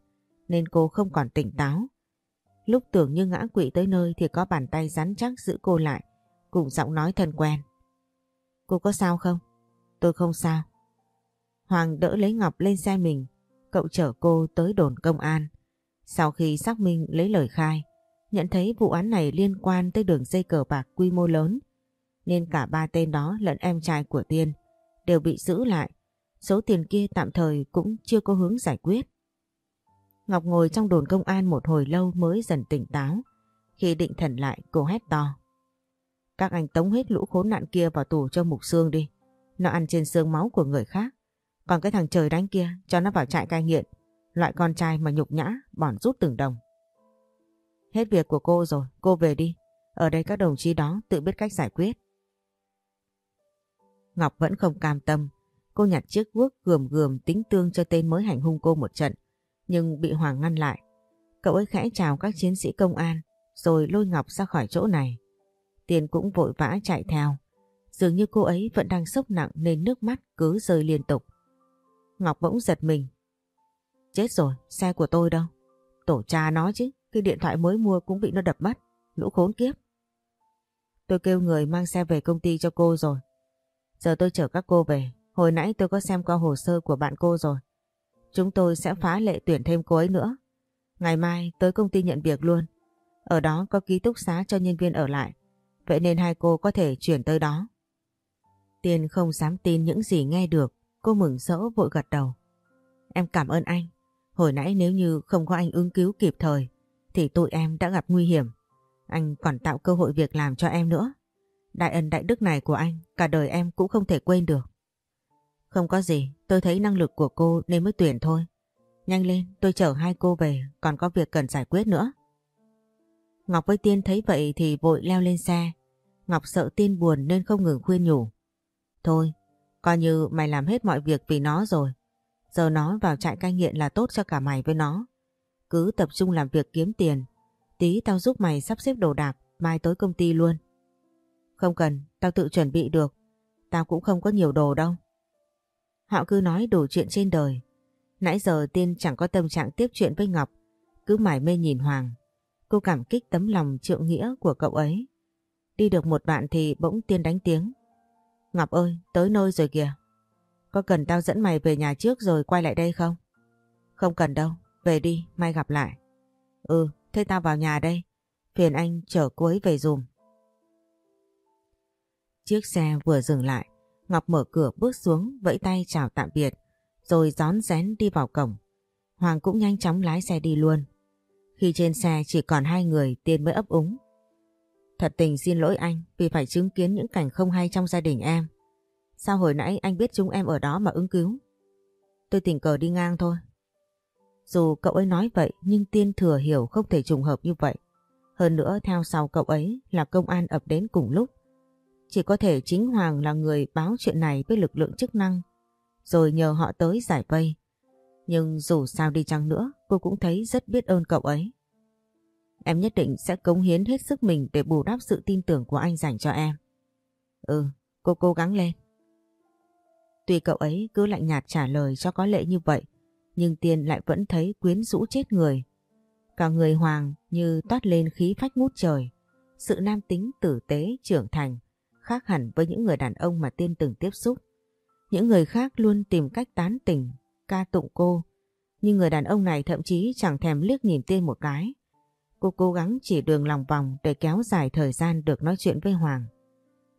nên cô không còn tỉnh táo. Lúc tưởng như ngã quỵ tới nơi thì có bàn tay rắn chắc giữ cô lại, cùng giọng nói thân quen. Cô có sao không? Tôi không sao. Hoàng đỡ lấy Ngọc lên xe mình, cậu chở cô tới đồn công an. Sau khi xác minh lấy lời khai, nhận thấy vụ án này liên quan tới đường dây cờ bạc quy mô lớn, nên cả ba tên đó lẫn em trai của Tiên đều bị giữ lại. Số tiền kia tạm thời cũng chưa có hướng giải quyết. Ngọc ngồi trong đồn công an một hồi lâu mới dần tỉnh táo. Khi định thần lại cô hét to. Các anh tống hết lũ khốn nạn kia vào tù cho mục xương đi. Nó ăn trên xương máu của người khác. Còn cái thằng trời đánh kia cho nó vào trại cai nghiện. Loại con trai mà nhục nhã, bỏn rút từng đồng. Hết việc của cô rồi, cô về đi. Ở đây các đồng chí đó tự biết cách giải quyết. Ngọc vẫn không cam tâm. Cô nhặt chiếc guốc gườm gườm tính tương cho tên mới hành hung cô một trận nhưng bị Hoàng ngăn lại. Cậu ấy khẽ chào các chiến sĩ công an rồi lôi Ngọc ra khỏi chỗ này. Tiền cũng vội vã chạy theo. Dường như cô ấy vẫn đang sốc nặng nên nước mắt cứ rơi liên tục. Ngọc bỗng giật mình. Chết rồi, xe của tôi đâu? Tổ cha nó chứ, cái điện thoại mới mua cũng bị nó đập mất. Lũ khốn kiếp. Tôi kêu người mang xe về công ty cho cô rồi. Giờ tôi chở các cô về. Hồi nãy tôi có xem qua hồ sơ của bạn cô rồi. Chúng tôi sẽ phá lệ tuyển thêm cô ấy nữa. Ngày mai tới công ty nhận việc luôn. Ở đó có ký túc xá cho nhân viên ở lại. Vậy nên hai cô có thể chuyển tới đó. Tiên không dám tin những gì nghe được. Cô mừng rỡ vội gật đầu. Em cảm ơn anh. Hồi nãy nếu như không có anh ứng cứu kịp thời thì tụi em đã gặp nguy hiểm. Anh còn tạo cơ hội việc làm cho em nữa. Đại ân đại đức này của anh cả đời em cũng không thể quên được. Không có gì, tôi thấy năng lực của cô nên mới tuyển thôi. Nhanh lên, tôi chở hai cô về, còn có việc cần giải quyết nữa. Ngọc với Tiên thấy vậy thì vội leo lên xe. Ngọc sợ Tiên buồn nên không ngừng khuyên nhủ. Thôi, coi như mày làm hết mọi việc vì nó rồi. Giờ nó vào trại cai nghiện là tốt cho cả mày với nó. Cứ tập trung làm việc kiếm tiền. Tí tao giúp mày sắp xếp đồ đạc, mai tối công ty luôn. Không cần, tao tự chuẩn bị được. Tao cũng không có nhiều đồ đâu. Họ cứ nói đủ chuyện trên đời. Nãy giờ Tiên chẳng có tâm trạng tiếp chuyện với Ngọc, cứ mải mê nhìn Hoàng. Cô cảm kích tấm lòng trượng nghĩa của cậu ấy. Đi được một đoạn thì bỗng tiên đánh tiếng. Ngọc ơi, tới nơi rồi kìa. Có cần tao dẫn mày về nhà trước rồi quay lại đây không? Không cần đâu, về đi, mai gặp lại. Ừ, thế tao vào nhà đây. Phiền anh chở cuối về dùm. Chiếc xe vừa dừng lại, Ngọc mở cửa bước xuống vẫy tay chào tạm biệt, rồi gión rén đi vào cổng. Hoàng cũng nhanh chóng lái xe đi luôn. Khi trên xe chỉ còn hai người Tiên mới ấp úng. Thật tình xin lỗi anh vì phải chứng kiến những cảnh không hay trong gia đình em. Sao hồi nãy anh biết chúng em ở đó mà ứng cứu? Tôi tình cờ đi ngang thôi. Dù cậu ấy nói vậy nhưng Tiên thừa hiểu không thể trùng hợp như vậy. Hơn nữa theo sau cậu ấy là công an ập đến cùng lúc. Chỉ có thể chính Hoàng là người báo chuyện này với lực lượng chức năng rồi nhờ họ tới giải vây. Nhưng dù sao đi chăng nữa cô cũng thấy rất biết ơn cậu ấy. Em nhất định sẽ cống hiến hết sức mình để bù đắp sự tin tưởng của anh dành cho em. Ừ, cô cố gắng lên. Tuy cậu ấy cứ lạnh nhạt trả lời cho có lệ như vậy, nhưng Tiên lại vẫn thấy quyến rũ chết người. Cả người Hoàng như toát lên khí phách ngút trời, sự nam tính tử tế trưởng thành, khác hẳn với những người đàn ông mà Tiên từng tiếp xúc. Những người khác luôn tìm cách tán tỉnh, ca tụng cô, nhưng người đàn ông này thậm chí chẳng thèm liếc nhìn Tiên một cái. Cô cố gắng chỉ đường lòng vòng để kéo dài thời gian được nói chuyện với Hoàng.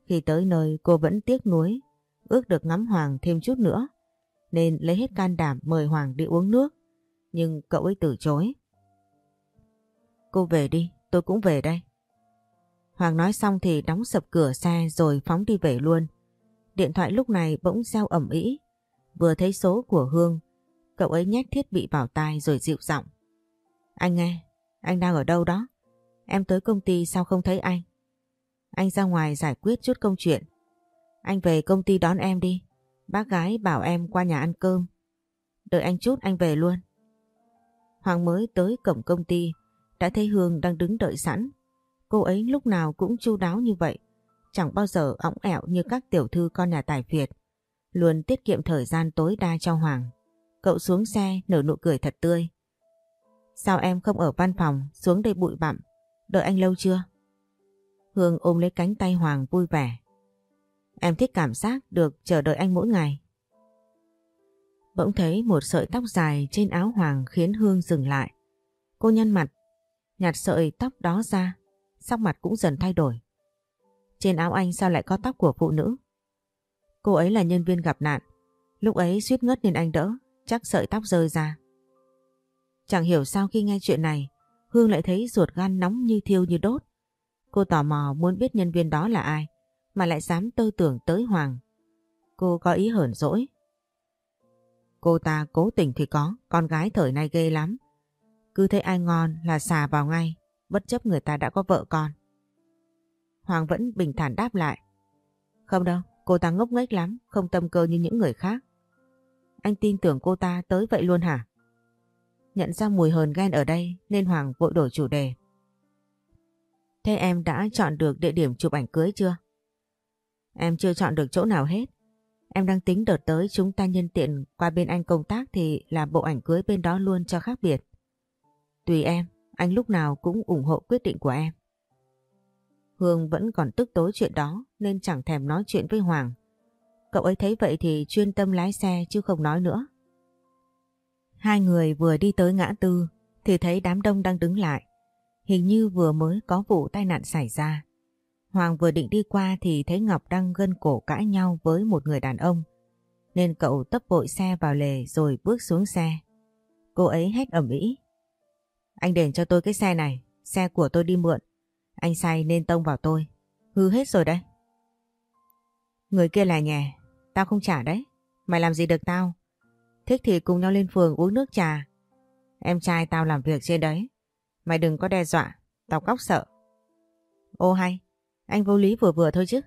Khi tới nơi cô vẫn tiếc nuối, ước được ngắm Hoàng thêm chút nữa, nên lấy hết can đảm mời Hoàng đi uống nước, nhưng cậu ấy từ chối. Cô về đi, tôi cũng về đây. Hoàng nói xong thì đóng sập cửa xe rồi phóng đi về luôn. Điện thoại lúc này bỗng reo ẩm ý. Vừa thấy số của Hương, cậu ấy nhét thiết bị vào tai rồi dịu giọng. Anh nghe, anh đang ở đâu đó? Em tới công ty sao không thấy anh? Anh ra ngoài giải quyết chút công chuyện. Anh về công ty đón em đi. Bác gái bảo em qua nhà ăn cơm. Đợi anh chút anh về luôn. Hoàng mới tới cổng công ty, đã thấy Hương đang đứng đợi sẵn. Cô ấy lúc nào cũng chu đáo như vậy, chẳng bao giờ õng ẹo như các tiểu thư con nhà tài Việt. Luôn tiết kiệm thời gian tối đa cho Hoàng. Cậu xuống xe nở nụ cười thật tươi. Sao em không ở văn phòng xuống đây bụi bặm? Đợi anh lâu chưa? Hương ôm lấy cánh tay Hoàng vui vẻ. Em thích cảm giác được chờ đợi anh mỗi ngày. Bỗng thấy một sợi tóc dài trên áo Hoàng khiến Hương dừng lại. Cô nhăn mặt, nhặt sợi tóc đó ra, sắc mặt cũng dần thay đổi. Trên áo anh sao lại có tóc của phụ nữ? Cô ấy là nhân viên gặp nạn, lúc ấy suýt ngất nên anh đỡ, chắc sợi tóc rơi ra. Chẳng hiểu sao khi nghe chuyện này, Hương lại thấy ruột gan nóng như thiêu như đốt. Cô tò mò muốn biết nhân viên đó là ai, mà lại dám tơ tưởng tới Hoàng. Cô có ý hờn dỗi. Cô ta cố tình thì có, con gái thời nay ghê lắm. Cứ thấy ai ngon là xà vào ngay, bất chấp người ta đã có vợ con. Hoàng vẫn bình thản đáp lại. Không đâu, cô ta ngốc nghếch lắm, không tâm cơ như những người khác. Anh tin tưởng cô ta tới vậy luôn hả? Nhận ra mùi hờn ghen ở đây nên Hoàng vội đổi chủ đề. Thế em đã chọn được địa điểm chụp ảnh cưới chưa? Em chưa chọn được chỗ nào hết. Em đang tính đợt tới chúng ta nhân tiện qua bên anh công tác thì làm bộ ảnh cưới bên đó luôn cho khác biệt. Tùy em, anh lúc nào cũng ủng hộ quyết định của em. Hương vẫn còn tức tối chuyện đó, nên chẳng thèm nói chuyện với Hoàng. Cậu ấy thấy vậy thì chuyên tâm lái xe chứ không nói nữa. Hai người vừa đi tới ngã tư, thì thấy đám đông đang đứng lại. Hình như vừa mới có vụ tai nạn xảy ra. Hoàng vừa định đi qua thì thấy Ngọc đang gân cổ cãi nhau với một người đàn ông. Nên cậu tấp vội xe vào lề rồi bước xuống xe. Cô ấy hét ẩm ý. Anh đền cho tôi cái xe này, xe của tôi đi mượn. Anh say nên tông vào tôi. Hư hết rồi đấy. Người kia là nhè, tao không trả đấy. Mày làm gì được tao? Thích thì cùng nhau lên phường uống nước trà. Em trai tao làm việc trên đấy. Mày đừng có đe dọa, tao cóc sợ. Ô hay, anh vô lý vừa vừa thôi chứ.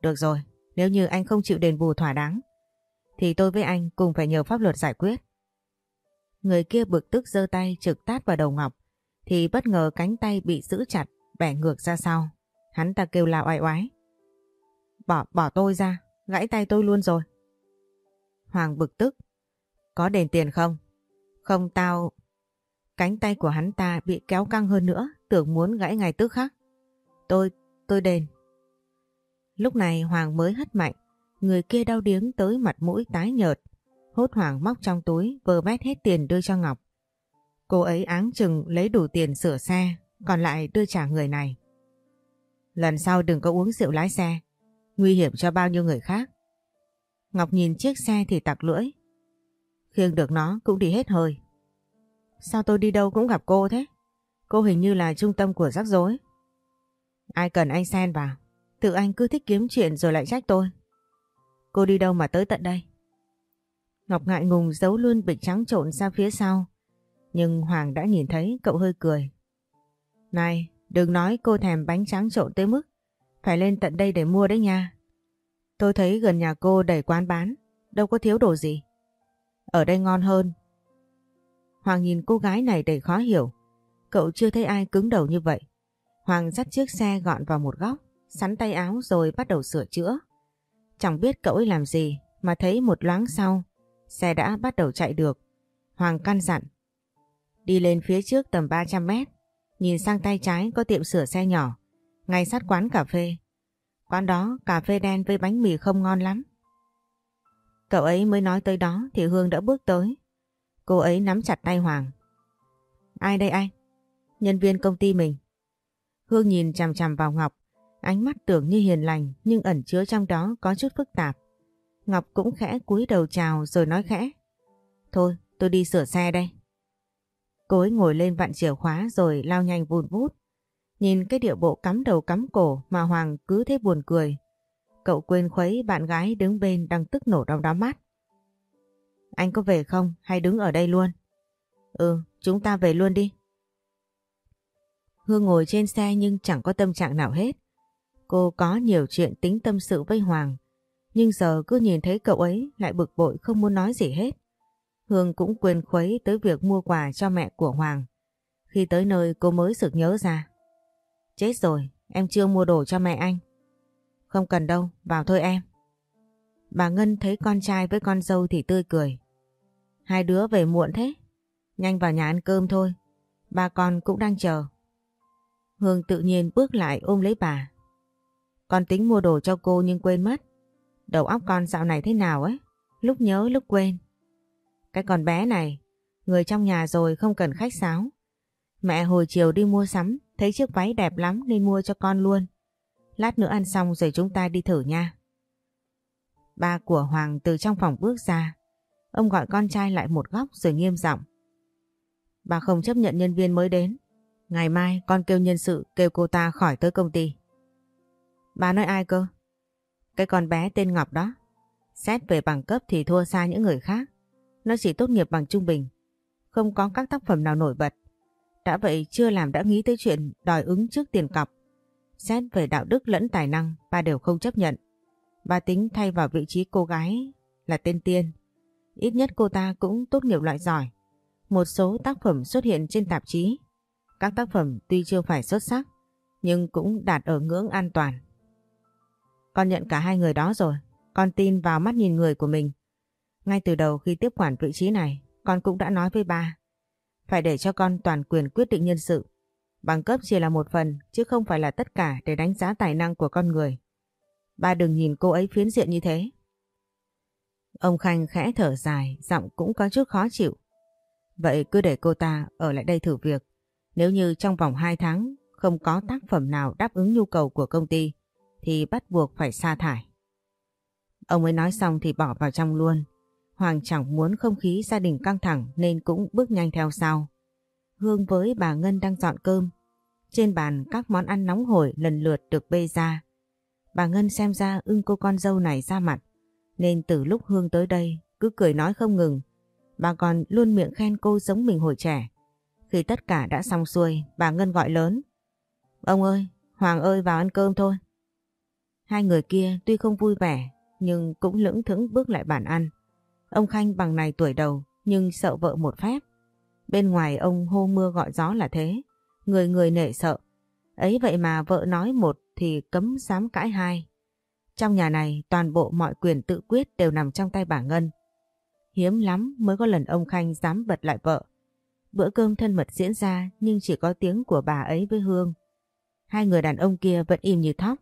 Được rồi, nếu như anh không chịu đền bù thỏa đáng, thì tôi với anh cùng phải nhờ pháp luật giải quyết. Người kia bực tức giơ tay trực tát vào đầu Ngọc, thì bất ngờ cánh tay bị giữ chặt, bẻ ngược ra sau. Hắn ta kêu la oai oái. Bỏ, bỏ tôi ra, gãy tay tôi luôn rồi. Hoàng bực tức. Có đền tiền không? Không tao... Cánh tay của hắn ta bị kéo căng hơn nữa, tưởng muốn gãy ngay tức khắc. Tôi, tôi đền. Lúc này Hoàng mới hất mạnh, người kia đau điếng tới mặt mũi tái nhợt. Hốt hoảng móc trong túi vơ vét hết tiền đưa cho Ngọc. Cô ấy áng chừng lấy đủ tiền sửa xe, còn lại đưa trả người này. Lần sau đừng có uống rượu lái xe, nguy hiểm cho bao nhiêu người khác. Ngọc nhìn chiếc xe thì tặc lưỡi. Khiêng được nó cũng đi hết hơi. Sao tôi đi đâu cũng gặp cô thế? Cô hình như là trung tâm của rắc rối. Ai cần anh xen vào. Tự anh cứ thích kiếm chuyện rồi lại trách tôi. Cô đi đâu mà tới tận đây? Ngọc ngại ngùng giấu luôn bịch trắng trộn ra phía sau. Nhưng Hoàng đã nhìn thấy cậu hơi cười. Này, đừng nói cô thèm bánh trắng trộn tới mức. Phải lên tận đây để mua đấy nha. Tôi thấy gần nhà cô đầy quán bán. Đâu có thiếu đồ gì. Ở đây ngon hơn. Hoàng nhìn cô gái này đầy khó hiểu. Cậu chưa thấy ai cứng đầu như vậy. Hoàng dắt chiếc xe gọn vào một góc, sắn tay áo rồi bắt đầu sửa chữa. Chẳng biết cậu ấy làm gì mà thấy một loáng sau, xe đã bắt đầu chạy được. Hoàng căn dặn. Đi lên phía trước tầm 300 mét, nhìn sang tay trái có tiệm sửa xe nhỏ, ngay sát quán cà phê. Quán đó cà phê đen với bánh mì không ngon lắm. Cậu ấy mới nói tới đó thì Hương đã bước tới. Cô ấy nắm chặt tay Hoàng. Ai đây anh? Nhân viên công ty mình. Hương nhìn chằm chằm vào Ngọc, ánh mắt tưởng như hiền lành nhưng ẩn chứa trong đó có chút phức tạp. Ngọc cũng khẽ cúi đầu chào rồi nói khẽ. Thôi, tôi đi sửa xe đây. Cô ấy ngồi lên vặn chìa khóa rồi lao nhanh vùn vút. Nhìn cái điệu bộ cắm đầu cắm cổ mà Hoàng cứ thế buồn cười. Cậu quên khuấy bạn gái đứng bên đang tức nổ trong đá mắt. Anh có về không hay đứng ở đây luôn? Ừ, chúng ta về luôn đi. Hương ngồi trên xe nhưng chẳng có tâm trạng nào hết. Cô có nhiều chuyện tính tâm sự với Hoàng, nhưng giờ cứ nhìn thấy cậu ấy lại bực bội không muốn nói gì hết. Hương cũng quên khuấy tới việc mua quà cho mẹ của Hoàng. Khi tới nơi cô mới sực nhớ ra. Chết rồi, em chưa mua đồ cho mẹ anh. Không cần đâu, vào thôi em. Bà Ngân thấy con trai với con dâu thì tươi cười. Hai đứa về muộn thế. Nhanh vào nhà ăn cơm thôi. Ba con cũng đang chờ. Hương tự nhiên bước lại ôm lấy bà. Con tính mua đồ cho cô nhưng quên mất. Đầu óc con dạo này thế nào ấy? Lúc nhớ lúc quên. Cái con bé này, người trong nhà rồi không cần khách sáo. Mẹ hồi chiều đi mua sắm, thấy chiếc váy đẹp lắm nên mua cho con luôn. Lát nữa ăn xong rồi chúng ta đi thử nha. Ba của Hoàng từ trong phòng bước ra. Ông gọi con trai lại một góc rồi nghiêm giọng. Bà không chấp nhận nhân viên mới đến. Ngày mai con kêu nhân sự kêu cô ta khỏi tới công ty. Bà nói ai cơ? Cái con bé tên Ngọc đó. Xét về bằng cấp thì thua xa những người khác. Nó chỉ tốt nghiệp bằng trung bình. Không có các tác phẩm nào nổi bật. Đã vậy chưa làm đã nghĩ tới chuyện đòi ứng trước tiền cọc. Xét về đạo đức lẫn tài năng, ba đều không chấp nhận. Ba tính thay vào vị trí cô gái là tên Tiên. Ít nhất cô ta cũng tốt nghiệp loại giỏi. Một số tác phẩm xuất hiện trên tạp chí. Các tác phẩm tuy chưa phải xuất sắc, nhưng cũng đạt ở ngưỡng an toàn. Con nhận cả hai người đó rồi. Con tin vào mắt nhìn người của mình. Ngay từ đầu khi tiếp quản vị trí này, con cũng đã nói với ba. Phải để cho con toàn quyền quyết định nhân sự. Bằng cấp chỉ là một phần, chứ không phải là tất cả để đánh giá tài năng của con người. Ba đừng nhìn cô ấy phiến diện như thế. Ông Khanh khẽ thở dài, giọng cũng có chút khó chịu. Vậy cứ để cô ta ở lại đây thử việc. Nếu như trong vòng 2 tháng không có tác phẩm nào đáp ứng nhu cầu của công ty, thì bắt buộc phải sa thải. Ông ấy nói xong thì bỏ vào trong luôn. Hoàng chẳng muốn không khí gia đình căng thẳng nên cũng bước nhanh theo sau. Hương với bà Ngân đang dọn cơm. Trên bàn các món ăn nóng hổi lần lượt được bê ra. Bà Ngân xem ra ưng cô con dâu này ra mặt. Nên từ lúc Hương tới đây cứ cười nói không ngừng. Bà còn luôn miệng khen cô giống mình hồi trẻ. Khi tất cả đã xong xuôi, bà Ngân gọi lớn. Ông ơi, Hoàng ơi vào ăn cơm thôi. Hai người kia tuy không vui vẻ nhưng cũng lững thững bước lại bàn ăn. Ông Khanh bằng này tuổi đầu nhưng sợ vợ một phép. Bên ngoài ông hô mưa gọi gió là thế, người người nể sợ. Ấy vậy mà vợ nói một thì cấm dám cãi hai. Trong nhà này toàn bộ mọi quyền tự quyết đều nằm trong tay bà Ngân. Hiếm lắm mới có lần ông Khanh dám bật lại vợ. bữa cơm thân mật diễn ra nhưng chỉ có tiếng của bà ấy với Hương. Hai người đàn ông kia vẫn im như thóc.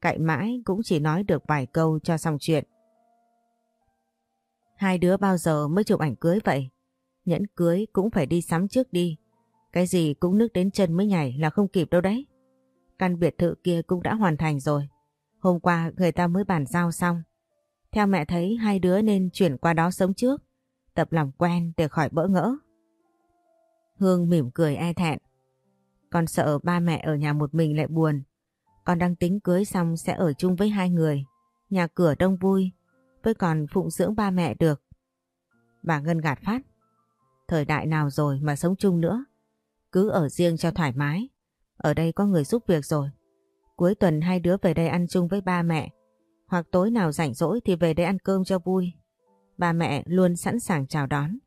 Cậy mãi cũng chỉ nói được vài câu cho xong chuyện. Hai đứa bao giờ mới chụp ảnh cưới vậy? Nhẫn cưới cũng phải đi sắm trước đi. Cái gì cũng nước đến chân mới nhảy là không kịp đâu đấy. Căn biệt thự kia cũng đã hoàn thành rồi. Hôm qua người ta mới bàn giao xong. Theo mẹ thấy hai đứa nên chuyển qua đó sống trước. Tập làm quen để khỏi bỡ ngỡ. Hương mỉm cười e thẹn. Con sợ ba mẹ ở nhà một mình lại buồn. Con đang tính cưới xong sẽ ở chung với hai người. Nhà cửa đông vui. Với còn phụng dưỡng ba mẹ được. Bà Ngân gạt phát. Thời đại nào rồi mà sống chung nữa. Cứ ở riêng cho thoải mái. Ở đây có người giúp việc rồi. Cuối tuần hai đứa về đây ăn chung với ba mẹ. Hoặc tối nào rảnh rỗi thì về đây ăn cơm cho vui. Ba mẹ luôn sẵn sàng chào đón.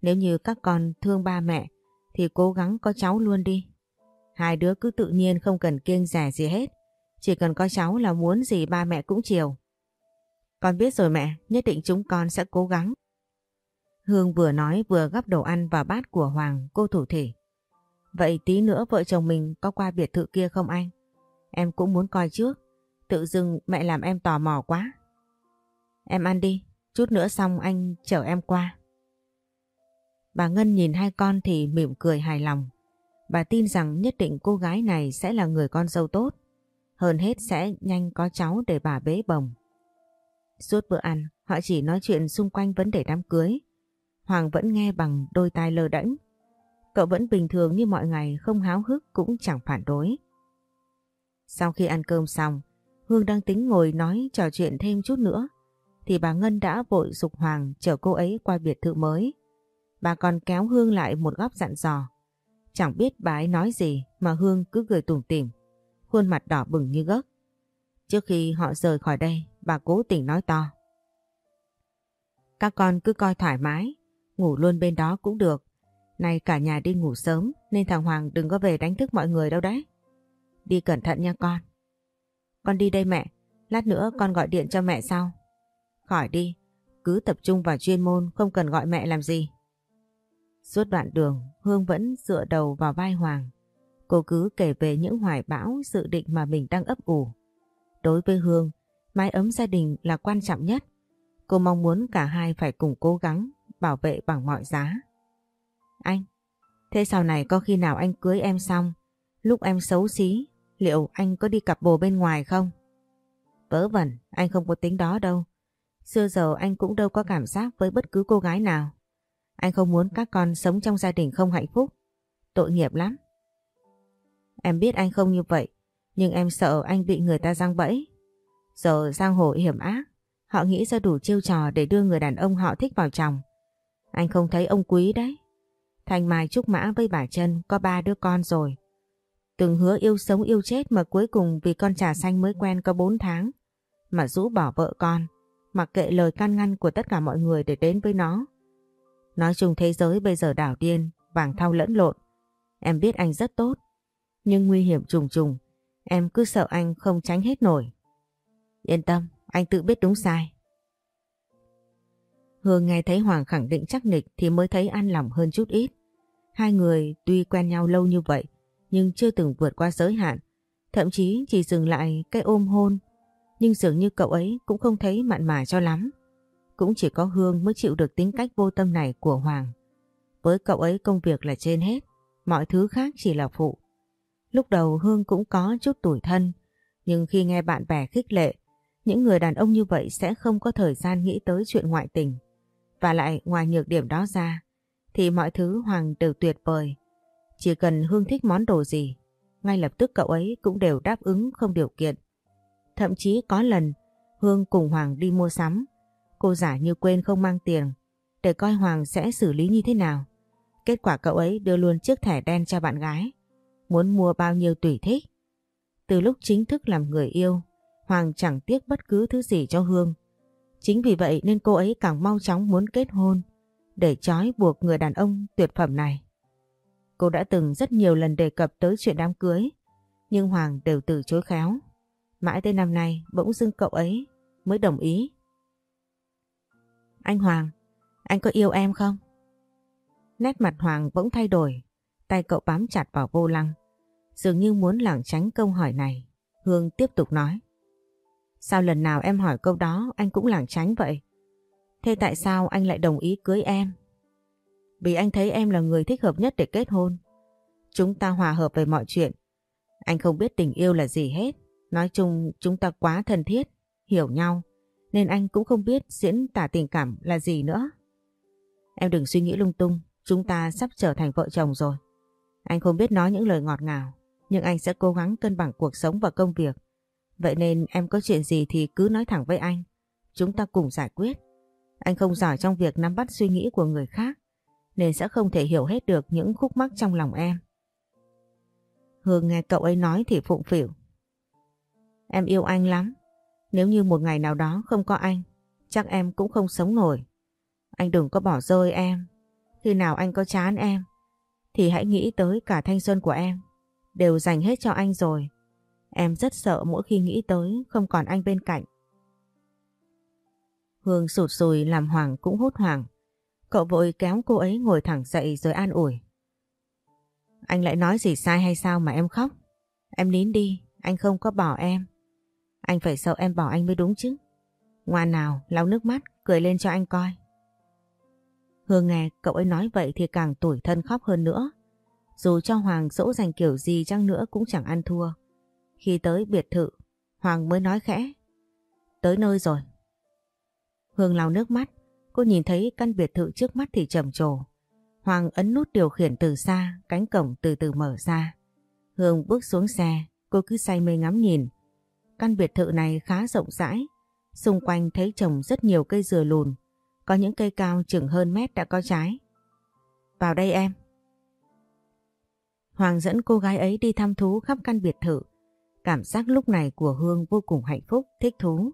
Nếu như các con thương ba mẹ, thì cố gắng có cháu luôn đi. Hai đứa cứ tự nhiên không cần kiêng rẻ gì hết. Chỉ cần có cháu là muốn gì ba mẹ cũng chiều. Con biết rồi mẹ, nhất định chúng con sẽ cố gắng. Hương vừa nói vừa gắp đồ ăn vào bát của Hoàng, cô thủ thỉ. Vậy tí nữa vợ chồng mình có qua biệt thự kia không anh? Em cũng muốn coi trước. Tự dưng mẹ làm em tò mò quá. Em ăn đi, chút nữa xong anh chở em qua. Bà Ngân nhìn hai con thì mỉm cười hài lòng. Bà tin rằng nhất định cô gái này sẽ là người con dâu tốt. Hơn hết sẽ nhanh có cháu để bà bế bồng. Suốt bữa ăn, họ chỉ nói chuyện xung quanh vấn đề đám cưới. Hoàng vẫn nghe bằng đôi tai lơ đễnh. Cậu vẫn bình thường như mọi ngày không háo hức cũng chẳng phản đối. Sau khi ăn cơm xong, Hương đang tính ngồi nói trò chuyện thêm chút nữa thì bà Ngân đã vội dục Hoàng chở cô ấy qua biệt thự mới. Bà còn kéo Hương lại một góc dặn dò. Chẳng biết bà ấy nói gì mà Hương cứ cười tủm tỉm, khuôn mặt đỏ bừng như gấc. Trước khi họ rời khỏi đây, bà cố tình nói to. Các con cứ coi thoải mái, ngủ luôn bên đó cũng được. Nay cả nhà đi ngủ sớm nên thằng Hoàng đừng có về đánh thức mọi người đâu đấy. Đi cẩn thận nha con. Con đi đây mẹ, lát nữa con gọi điện cho mẹ sau. Khỏi đi, cứ tập trung vào chuyên môn không cần gọi mẹ làm gì. Suốt đoạn đường, Hương vẫn dựa đầu vào vai Hoàng. Cô cứ kể về những hoài bão dự định mà mình đang ấp ủ. Đối với Hương, mái ấm gia đình là quan trọng nhất. Cô mong muốn cả hai phải cùng cố gắng bảo vệ bằng mọi giá. Anh, thế sau này có khi nào anh cưới em xong, lúc em xấu xí, liệu anh có đi cặp bồ bên ngoài không? Vớ vẩn, anh không có tính đó đâu. Xưa giờ anh cũng đâu có cảm giác với bất cứ cô gái nào. Anh không muốn các con sống trong gia đình không hạnh phúc. Tội nghiệp lắm. Em biết anh không như vậy, nhưng em sợ anh bị người ta giăng bẫy. Giờ giang hồ hiểm ác, họ nghĩ ra đủ chiêu trò để đưa người đàn ông họ thích vào chồng. Anh không thấy ông quý đấy. Thành Mai Trúc Mã với bà Trân có ba đứa con rồi. Từng hứa yêu sống yêu chết mà cuối cùng vì con trà xanh mới quen có bốn tháng mà rũ bỏ vợ con, mặc kệ lời can ngăn của tất cả mọi người để đến với nó. Nói chung thế giới bây giờ đảo điên, vàng thau lẫn lộn. Em biết anh rất tốt, nhưng nguy hiểm trùng trùng, em cứ sợ anh không tránh hết nổi. Yên tâm, anh tự biết đúng sai. Hương nghe thấy Hoàng khẳng định chắc nịch thì mới thấy an lòng hơn chút ít. Hai người tuy quen nhau lâu như vậy, nhưng chưa từng vượt qua giới hạn. Thậm chí chỉ dừng lại cái ôm hôn, nhưng dường như cậu ấy cũng không thấy mặn mà cho lắm. Cũng chỉ có Hương mới chịu được tính cách vô tâm này của Hoàng. Với cậu ấy công việc là trên hết, mọi thứ khác chỉ là phụ. Lúc đầu Hương cũng có chút tủi thân, nhưng khi nghe bạn bè khích lệ, những người đàn ông như vậy sẽ không có thời gian nghĩ tới chuyện ngoại tình. Và lại ngoài nhược điểm đó ra, thì mọi thứ Hoàng đều tuyệt vời. Chỉ cần Hương thích món đồ gì, ngay lập tức cậu ấy cũng đều đáp ứng không điều kiện. Thậm chí có lần Hương cùng Hoàng đi mua sắm, cô giả như quên không mang tiền để coi Hoàng sẽ xử lý như thế nào. Kết quả cậu ấy đưa luôn chiếc thẻ đen cho bạn gái, muốn mua bao nhiêu tùy thích. Từ lúc chính thức làm người yêu, Hoàng chẳng tiếc bất cứ thứ gì cho Hương. Chính vì vậy nên cô ấy càng mau chóng muốn kết hôn để trói buộc người đàn ông tuyệt phẩm này. Cô đã từng rất nhiều lần đề cập tới chuyện đám cưới, nhưng Hoàng đều từ chối khéo. Mãi tới năm nay bỗng dưng cậu ấy mới đồng ý. Anh Hoàng, anh có yêu em không? Nét mặt Hoàng bỗng thay đổi, tay cậu bám chặt vào vô lăng. Dường như muốn lảng tránh câu hỏi này, Hương tiếp tục nói. Sao lần nào em hỏi câu đó anh cũng lảng tránh vậy? Thế tại sao anh lại đồng ý cưới em? Vì anh thấy em là người thích hợp nhất để kết hôn. Chúng ta hòa hợp về mọi chuyện. Anh không biết tình yêu là gì hết. Nói chung chúng ta quá thân thiết, hiểu nhau. Nên anh cũng không biết diễn tả tình cảm là gì nữa. Em đừng suy nghĩ lung tung. Chúng ta sắp trở thành vợ chồng rồi. Anh không biết nói những lời ngọt ngào. Nhưng anh sẽ cố gắng cân bằng cuộc sống và công việc. Vậy nên em có chuyện gì thì cứ nói thẳng với anh. Chúng ta cùng giải quyết. Anh không giỏi trong việc nắm bắt suy nghĩ của người khác, nên sẽ không thể hiểu hết được những khúc mắc trong lòng em. Hương nghe cậu ấy nói thì phụng phỉu. Em yêu anh lắm. Nếu như một ngày nào đó không có anh, chắc em cũng không sống nổi. Anh đừng có bỏ rơi em. Khi nào anh có chán em, thì hãy nghĩ tới cả thanh xuân của em. Đều dành hết cho anh rồi. Em rất sợ mỗi khi nghĩ tới không còn anh bên cạnh. Hương sụt sùi làm Hoàng cũng hốt hoảng. Cậu vội kéo cô ấy ngồi thẳng dậy rồi an ủi. Anh lại nói gì sai hay sao mà em khóc? Em nín đi, anh không có bỏ em. Anh phải sợ em bỏ anh mới đúng chứ. Ngoan nào, lau nước mắt, cười lên cho anh coi. Hương nghe cậu ấy nói vậy thì càng tủi thân khóc hơn nữa. Dù cho Hoàng dỗ dành kiểu gì chăng nữa cũng chẳng ăn thua. Khi tới biệt thự, Hoàng mới nói khẽ. Tới nơi rồi. Hương lau nước mắt, cô nhìn thấy căn biệt thự trước mắt thì trầm trồ. Hoàng ấn nút điều khiển từ xa, cánh cổng từ từ mở ra. Hương bước xuống xe, cô cứ say mê ngắm nhìn. Căn biệt thự này khá rộng rãi, xung quanh thấy trồng rất nhiều cây dừa lùn, có những cây cao chừng hơn mét đã có trái. Vào đây em. Hoàng dẫn cô gái ấy đi thăm thú khắp căn biệt thự. Cảm giác lúc này của Hương vô cùng hạnh phúc, thích thú.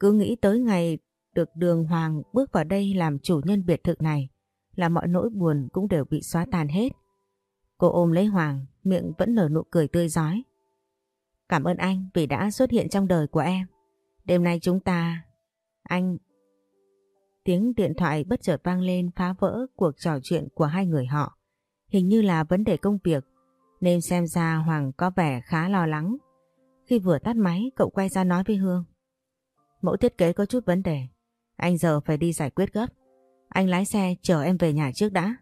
Cứ nghĩ tới ngày được đường Hoàng bước vào đây làm chủ nhân biệt thự này là mọi nỗi buồn cũng đều bị xóa tan hết. Cô ôm lấy Hoàng, miệng vẫn nở nụ cười tươi giói. Cảm ơn anh vì đã xuất hiện trong đời của em. Đêm nay chúng ta... Anh... Tiếng điện thoại bất chợt vang lên phá vỡ cuộc trò chuyện của hai người họ. Hình như là vấn đề công việc, nên xem ra Hoàng có vẻ khá lo lắng. Khi vừa tắt máy, cậu quay ra nói với Hương. Mẫu thiết kế có chút vấn đề. Anh giờ phải đi giải quyết gấp. Anh lái xe chở em về nhà trước đã.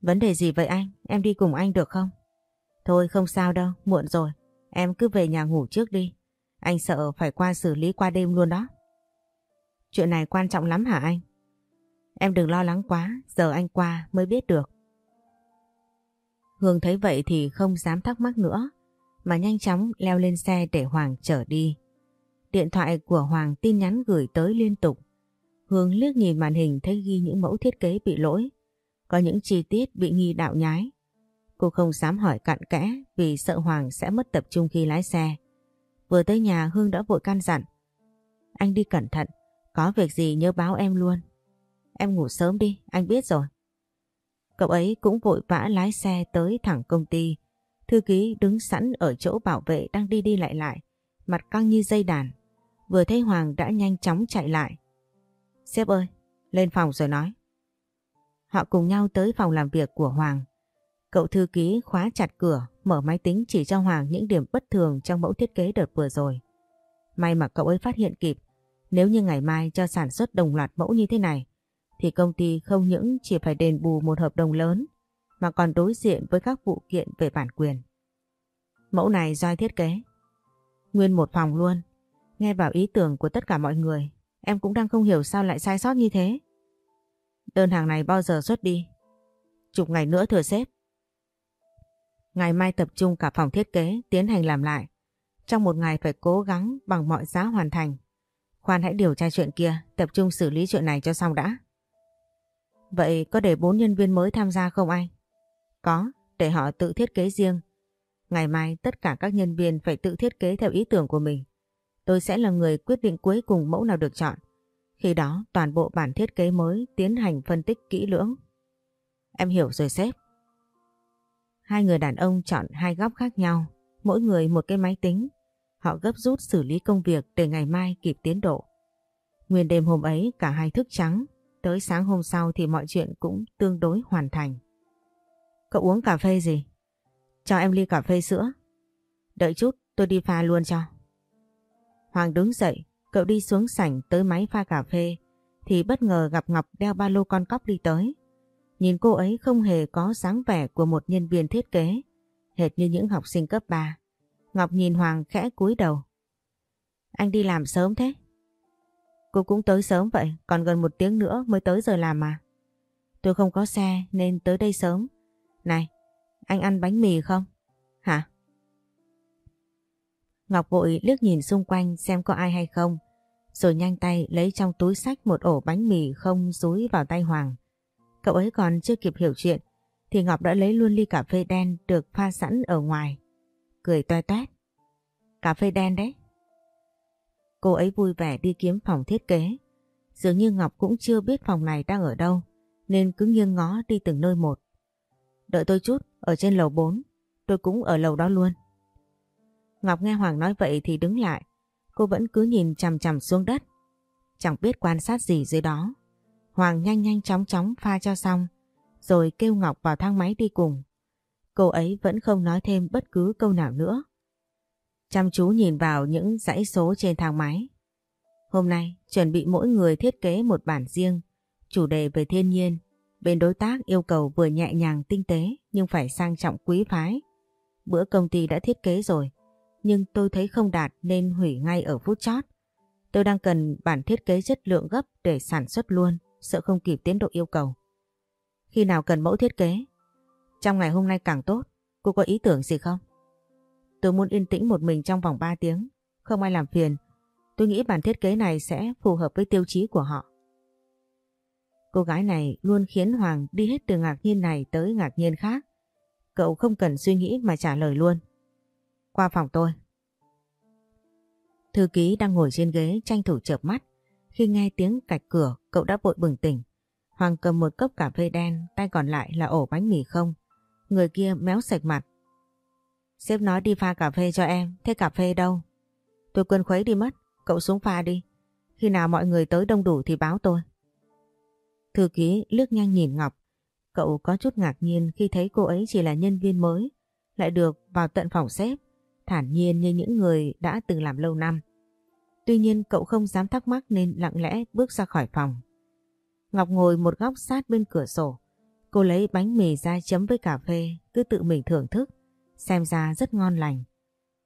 Vấn đề gì vậy anh? Em đi cùng anh được không? Thôi không sao đâu, muộn rồi. Em cứ về nhà ngủ trước đi. Anh sợ phải qua xử lý qua đêm luôn đó. Chuyện này quan trọng lắm hả anh? Em đừng lo lắng quá, giờ anh qua mới biết được. Hương thấy vậy thì không dám thắc mắc nữa, mà nhanh chóng leo lên xe để Hoàng chở đi. Điện thoại của Hoàng tin nhắn gửi tới liên tục. Hương liếc nhìn màn hình thấy ghi những mẫu thiết kế bị lỗi, có những chi tiết bị nghi đạo nhái. Cô không dám hỏi cặn kẽ vì sợ Hoàng sẽ mất tập trung khi lái xe. Vừa tới nhà Hương đã vội can dặn. Anh đi cẩn thận, có việc gì nhớ báo em luôn. Em ngủ sớm đi, anh biết rồi. Cậu ấy cũng vội vã lái xe tới thẳng công ty. Thư ký đứng sẵn ở chỗ bảo vệ đang đi đi lại lại, mặt căng như dây đàn. Vừa thấy Hoàng đã nhanh chóng chạy lại. Sếp ơi, lên phòng rồi nói. Họ cùng nhau tới phòng làm việc của Hoàng. Cậu thư ký khóa chặt cửa, mở máy tính chỉ cho Hoàng những điểm bất thường trong mẫu thiết kế đợt vừa rồi. May mà cậu ấy phát hiện kịp, nếu như ngày mai cho sản xuất đồng loạt mẫu như thế này, thì công ty không những chỉ phải đền bù một hợp đồng lớn, mà còn đối diện với các vụ kiện về bản quyền. Mẫu này doi thiết kế. Nguyên một phòng luôn. Nghe vào ý tưởng của tất cả mọi người, em cũng đang không hiểu sao lại sai sót như thế. Đơn hàng này bao giờ xuất đi? Chục ngày nữa thừa xếp. Ngày mai tập trung cả phòng thiết kế tiến hành làm lại. Trong một ngày phải cố gắng bằng mọi giá hoàn thành. Khoan hãy điều tra chuyện kia, tập trung xử lý chuyện này cho xong đã. Vậy có để bốn nhân viên mới tham gia không anh? Có, để họ tự thiết kế riêng. Ngày mai tất cả các nhân viên phải tự thiết kế theo ý tưởng của mình. Tôi sẽ là người quyết định cuối cùng mẫu nào được chọn. Khi đó toàn bộ bản thiết kế mới tiến hành phân tích kỹ lưỡng. Em hiểu rồi sếp. Hai người đàn ông chọn hai góc khác nhau, mỗi người một cái máy tính. Họ gấp rút xử lý công việc để ngày mai kịp tiến độ. Nguyên đêm hôm ấy cả hai thức trắng, Tới sáng hôm sau thì mọi chuyện cũng tương đối hoàn thành. Cậu uống cà phê gì? Cho em ly cà phê sữa. Đợi chút tôi đi pha luôn cho. Hoàng đứng dậy, cậu đi xuống sảnh tới máy pha cà phê thì bất ngờ gặp Ngọc đeo ba lô con cóc đi tới. Nhìn cô ấy không hề có dáng vẻ của một nhân viên thiết kế, hệt như những học sinh cấp 3. Ngọc nhìn Hoàng khẽ cúi đầu. Anh đi làm sớm thế? Cô cũng tới sớm vậy, còn gần một tiếng nữa mới tới giờ làm mà. Tôi không có xe nên tới đây sớm. Này, anh ăn bánh mì không? Hả? Ngọc vội liếc nhìn xung quanh xem có ai hay không, rồi nhanh tay lấy trong túi sách một ổ bánh mì không rúi vào tay Hoàng. Cậu ấy còn chưa kịp hiểu chuyện, thì Ngọc đã lấy luôn ly cà phê đen được pha sẵn ở ngoài. Cười toe toét. Cà phê đen đấy. Cô ấy vui vẻ đi kiếm phòng thiết kế. Dường như Ngọc cũng chưa biết phòng này đang ở đâu, nên cứ nghiêng ngó đi từng nơi một. Đợi tôi chút, ở trên lầu 4, tôi cũng ở lầu đó luôn. Ngọc nghe Hoàng nói vậy thì đứng lại, cô vẫn cứ nhìn chằm chằm xuống đất. Chẳng biết quan sát gì dưới đó. Hoàng nhanh nhanh chóng chóng pha cho xong, rồi kêu Ngọc vào thang máy đi cùng. Cô ấy vẫn không nói thêm bất cứ câu nào nữa. Chăm chú nhìn vào những dãy số trên thang máy. Hôm nay chuẩn bị mỗi người thiết kế một bản riêng, chủ đề về thiên nhiên. Bên đối tác yêu cầu vừa nhẹ nhàng tinh tế nhưng phải sang trọng quý phái. Bữa công ty đã thiết kế rồi, nhưng tôi thấy không đạt nên hủy ngay ở phút chót. Tôi đang cần bản thiết kế chất lượng gấp để sản xuất luôn, sợ không kịp tiến độ yêu cầu. Khi nào cần mẫu thiết kế? Trong ngày hôm nay càng tốt, cô có ý tưởng gì không? Tôi muốn yên tĩnh một mình trong vòng 3 tiếng, không ai làm phiền. Tôi nghĩ bản thiết kế này sẽ phù hợp với tiêu chí của họ. Cô gái này luôn khiến Hoàng đi hết từ ngạc nhiên này tới ngạc nhiên khác. Cậu không cần suy nghĩ mà trả lời luôn. Qua phòng tôi. Thư ký đang ngồi trên ghế tranh thủ chợp mắt. Khi nghe tiếng cạch cửa, cậu đã vội bừng tỉnh. Hoàng cầm một cốc cà phê đen, tay còn lại là ổ bánh mì không. Người kia méo sạch mặt. Sếp nói đi pha cà phê cho em, thế cà phê đâu? Tôi quên khuấy đi mất, cậu xuống pha đi. Khi nào mọi người tới đông đủ thì báo tôi. Thư ký lướt nhanh nhìn Ngọc. Cậu có chút ngạc nhiên khi thấy cô ấy chỉ là nhân viên mới, lại được vào tận phòng sếp, thản nhiên như những người đã từng làm lâu năm. Tuy nhiên cậu không dám thắc mắc nên lặng lẽ bước ra khỏi phòng. Ngọc ngồi một góc sát bên cửa sổ. Cô lấy bánh mì ra chấm với cà phê, cứ tự mình thưởng thức, xem ra rất ngon lành.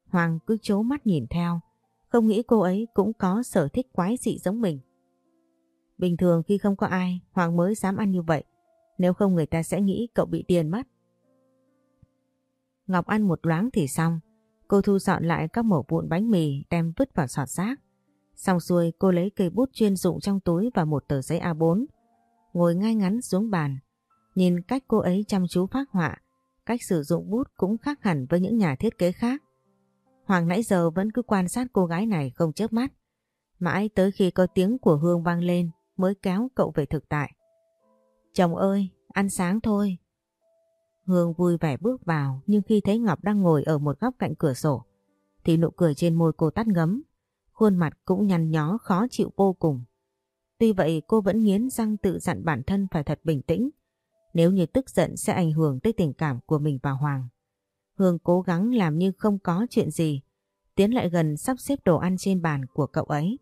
Hoàng cứ chố mắt nhìn theo, không nghĩ cô ấy cũng có sở thích quái dị giống mình. Bình thường khi không có ai, Hoàng mới dám ăn như vậy. Nếu không người ta sẽ nghĩ cậu bị điên mất. Ngọc ăn một loáng thì xong. Cô thu dọn lại các mẩu vụn bánh mì đem vứt vào sọt rác. Xong xuôi cô lấy cây bút chuyên dụng trong túi và một tờ giấy A4. Ngồi ngay ngắn xuống bàn. Nhìn cách cô ấy chăm chú phát họa. Cách sử dụng bút cũng khác hẳn với những nhà thiết kế khác. Hoàng nãy giờ vẫn cứ quan sát cô gái này không chớp mắt. Mãi tới khi có tiếng của Hương vang lên mới kéo cậu về thực tại. Chồng ơi, ăn sáng thôi. Hương vui vẻ bước vào nhưng khi thấy Ngọc đang ngồi ở một góc cạnh cửa sổ thì nụ cười trên môi cô tắt ngấm. Khuôn mặt cũng nhăn nhó khó chịu vô cùng. Tuy vậy cô vẫn nghiến răng tự dặn bản thân phải thật bình tĩnh. Nếu như tức giận sẽ ảnh hưởng tới tình cảm của mình và Hoàng. Hương cố gắng làm như không có chuyện gì. Tiến lại gần sắp xếp đồ ăn trên bàn của cậu ấy.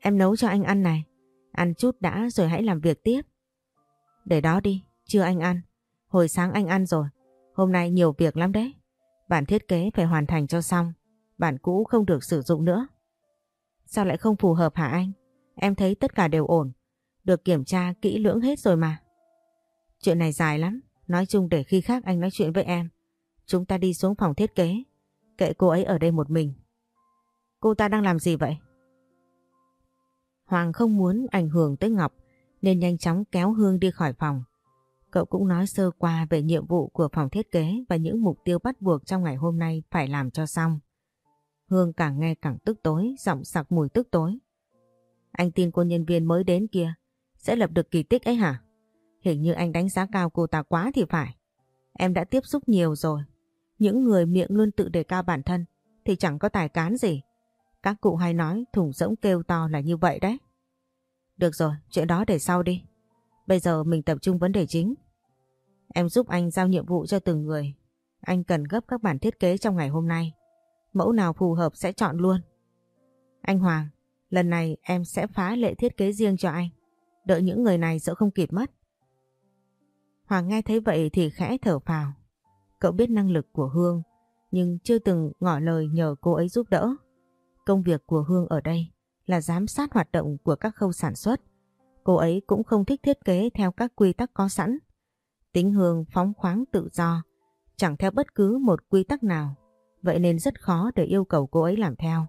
Em nấu cho anh ăn này. Ăn chút đã rồi hãy làm việc tiếp. Để đó đi, chưa anh ăn. Hồi sáng anh ăn rồi. Hôm nay nhiều việc lắm đấy. Bản thiết kế phải hoàn thành cho xong. Bản cũ không được sử dụng nữa. Sao lại không phù hợp hả anh? Em thấy tất cả đều ổn. Được kiểm tra kỹ lưỡng hết rồi mà. Chuyện này dài lắm. Nói chung để khi khác anh nói chuyện với em. Chúng ta đi xuống phòng thiết kế. Kệ cô ấy ở đây một mình. Cô ta đang làm gì vậy? Hoàng không muốn ảnh hưởng tới Ngọc, nên nhanh chóng kéo Hương đi khỏi phòng. Cậu cũng nói sơ qua về nhiệm vụ của phòng thiết kế và những mục tiêu bắt buộc trong ngày hôm nay phải làm cho xong. Hương càng nghe càng tức tối, giọng sặc mùi tức tối. Anh tin cô nhân viên mới đến kia sẽ lập được kỳ tích ấy hả? Hình như anh đánh giá cao cô ta quá thì phải. Em đã tiếp xúc nhiều rồi. Những người miệng luôn tự đề cao bản thân thì chẳng có tài cán gì. Các cụ hay nói thùng rỗng kêu to là như vậy đấy. Được rồi, chuyện đó để sau đi. Bây giờ mình tập trung vấn đề chính. Em giúp anh giao nhiệm vụ cho từng người. Anh cần gấp các bản thiết kế trong ngày hôm nay. Mẫu nào phù hợp sẽ chọn luôn. Anh Hoàng, lần này em sẽ phá lệ thiết kế riêng cho anh. Đợi những người này sợ không kịp mất. Hoàng nghe thấy vậy thì khẽ thở phào. Cậu biết năng lực của Hương nhưng chưa từng ngỏ lời nhờ cô ấy giúp đỡ. Công việc của Hương ở đây là giám sát hoạt động của các khâu sản xuất. Cô ấy cũng không thích thiết kế theo các quy tắc có sẵn. Tính Hương phóng khoáng tự do, chẳng theo bất cứ một quy tắc nào, vậy nên rất khó để yêu cầu cô ấy làm theo.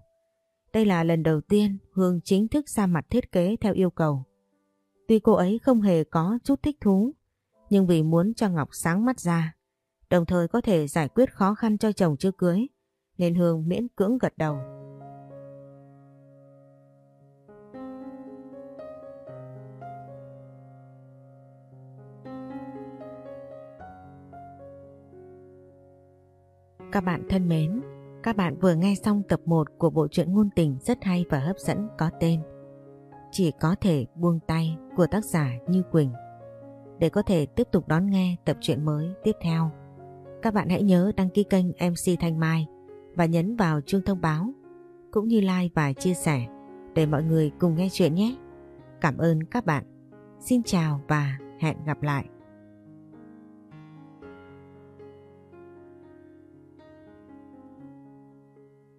Đây là lần đầu tiên Hương chính thức ra mặt thiết kế theo yêu cầu. Tuy cô ấy không hề có chút thích thú, nhưng vì muốn cho Ngọc sáng mắt ra, đồng thời có thể giải quyết khó khăn cho chồng chưa cưới, nên Hương miễn cưỡng gật đầu. Các bạn thân mến, các bạn vừa nghe xong tập 1 của bộ truyện ngôn tình rất hay và hấp dẫn có tên Chỉ có thể buông tay của tác giả Như Quỳnh. Để có thể tiếp tục đón nghe tập truyện mới tiếp theo, các bạn hãy nhớ đăng ký kênh MC Thanh Mai và nhấn vào chuông thông báo cũng như like và chia sẻ để mọi người cùng nghe chuyện nhé. Cảm ơn các bạn. Xin chào và hẹn gặp lại.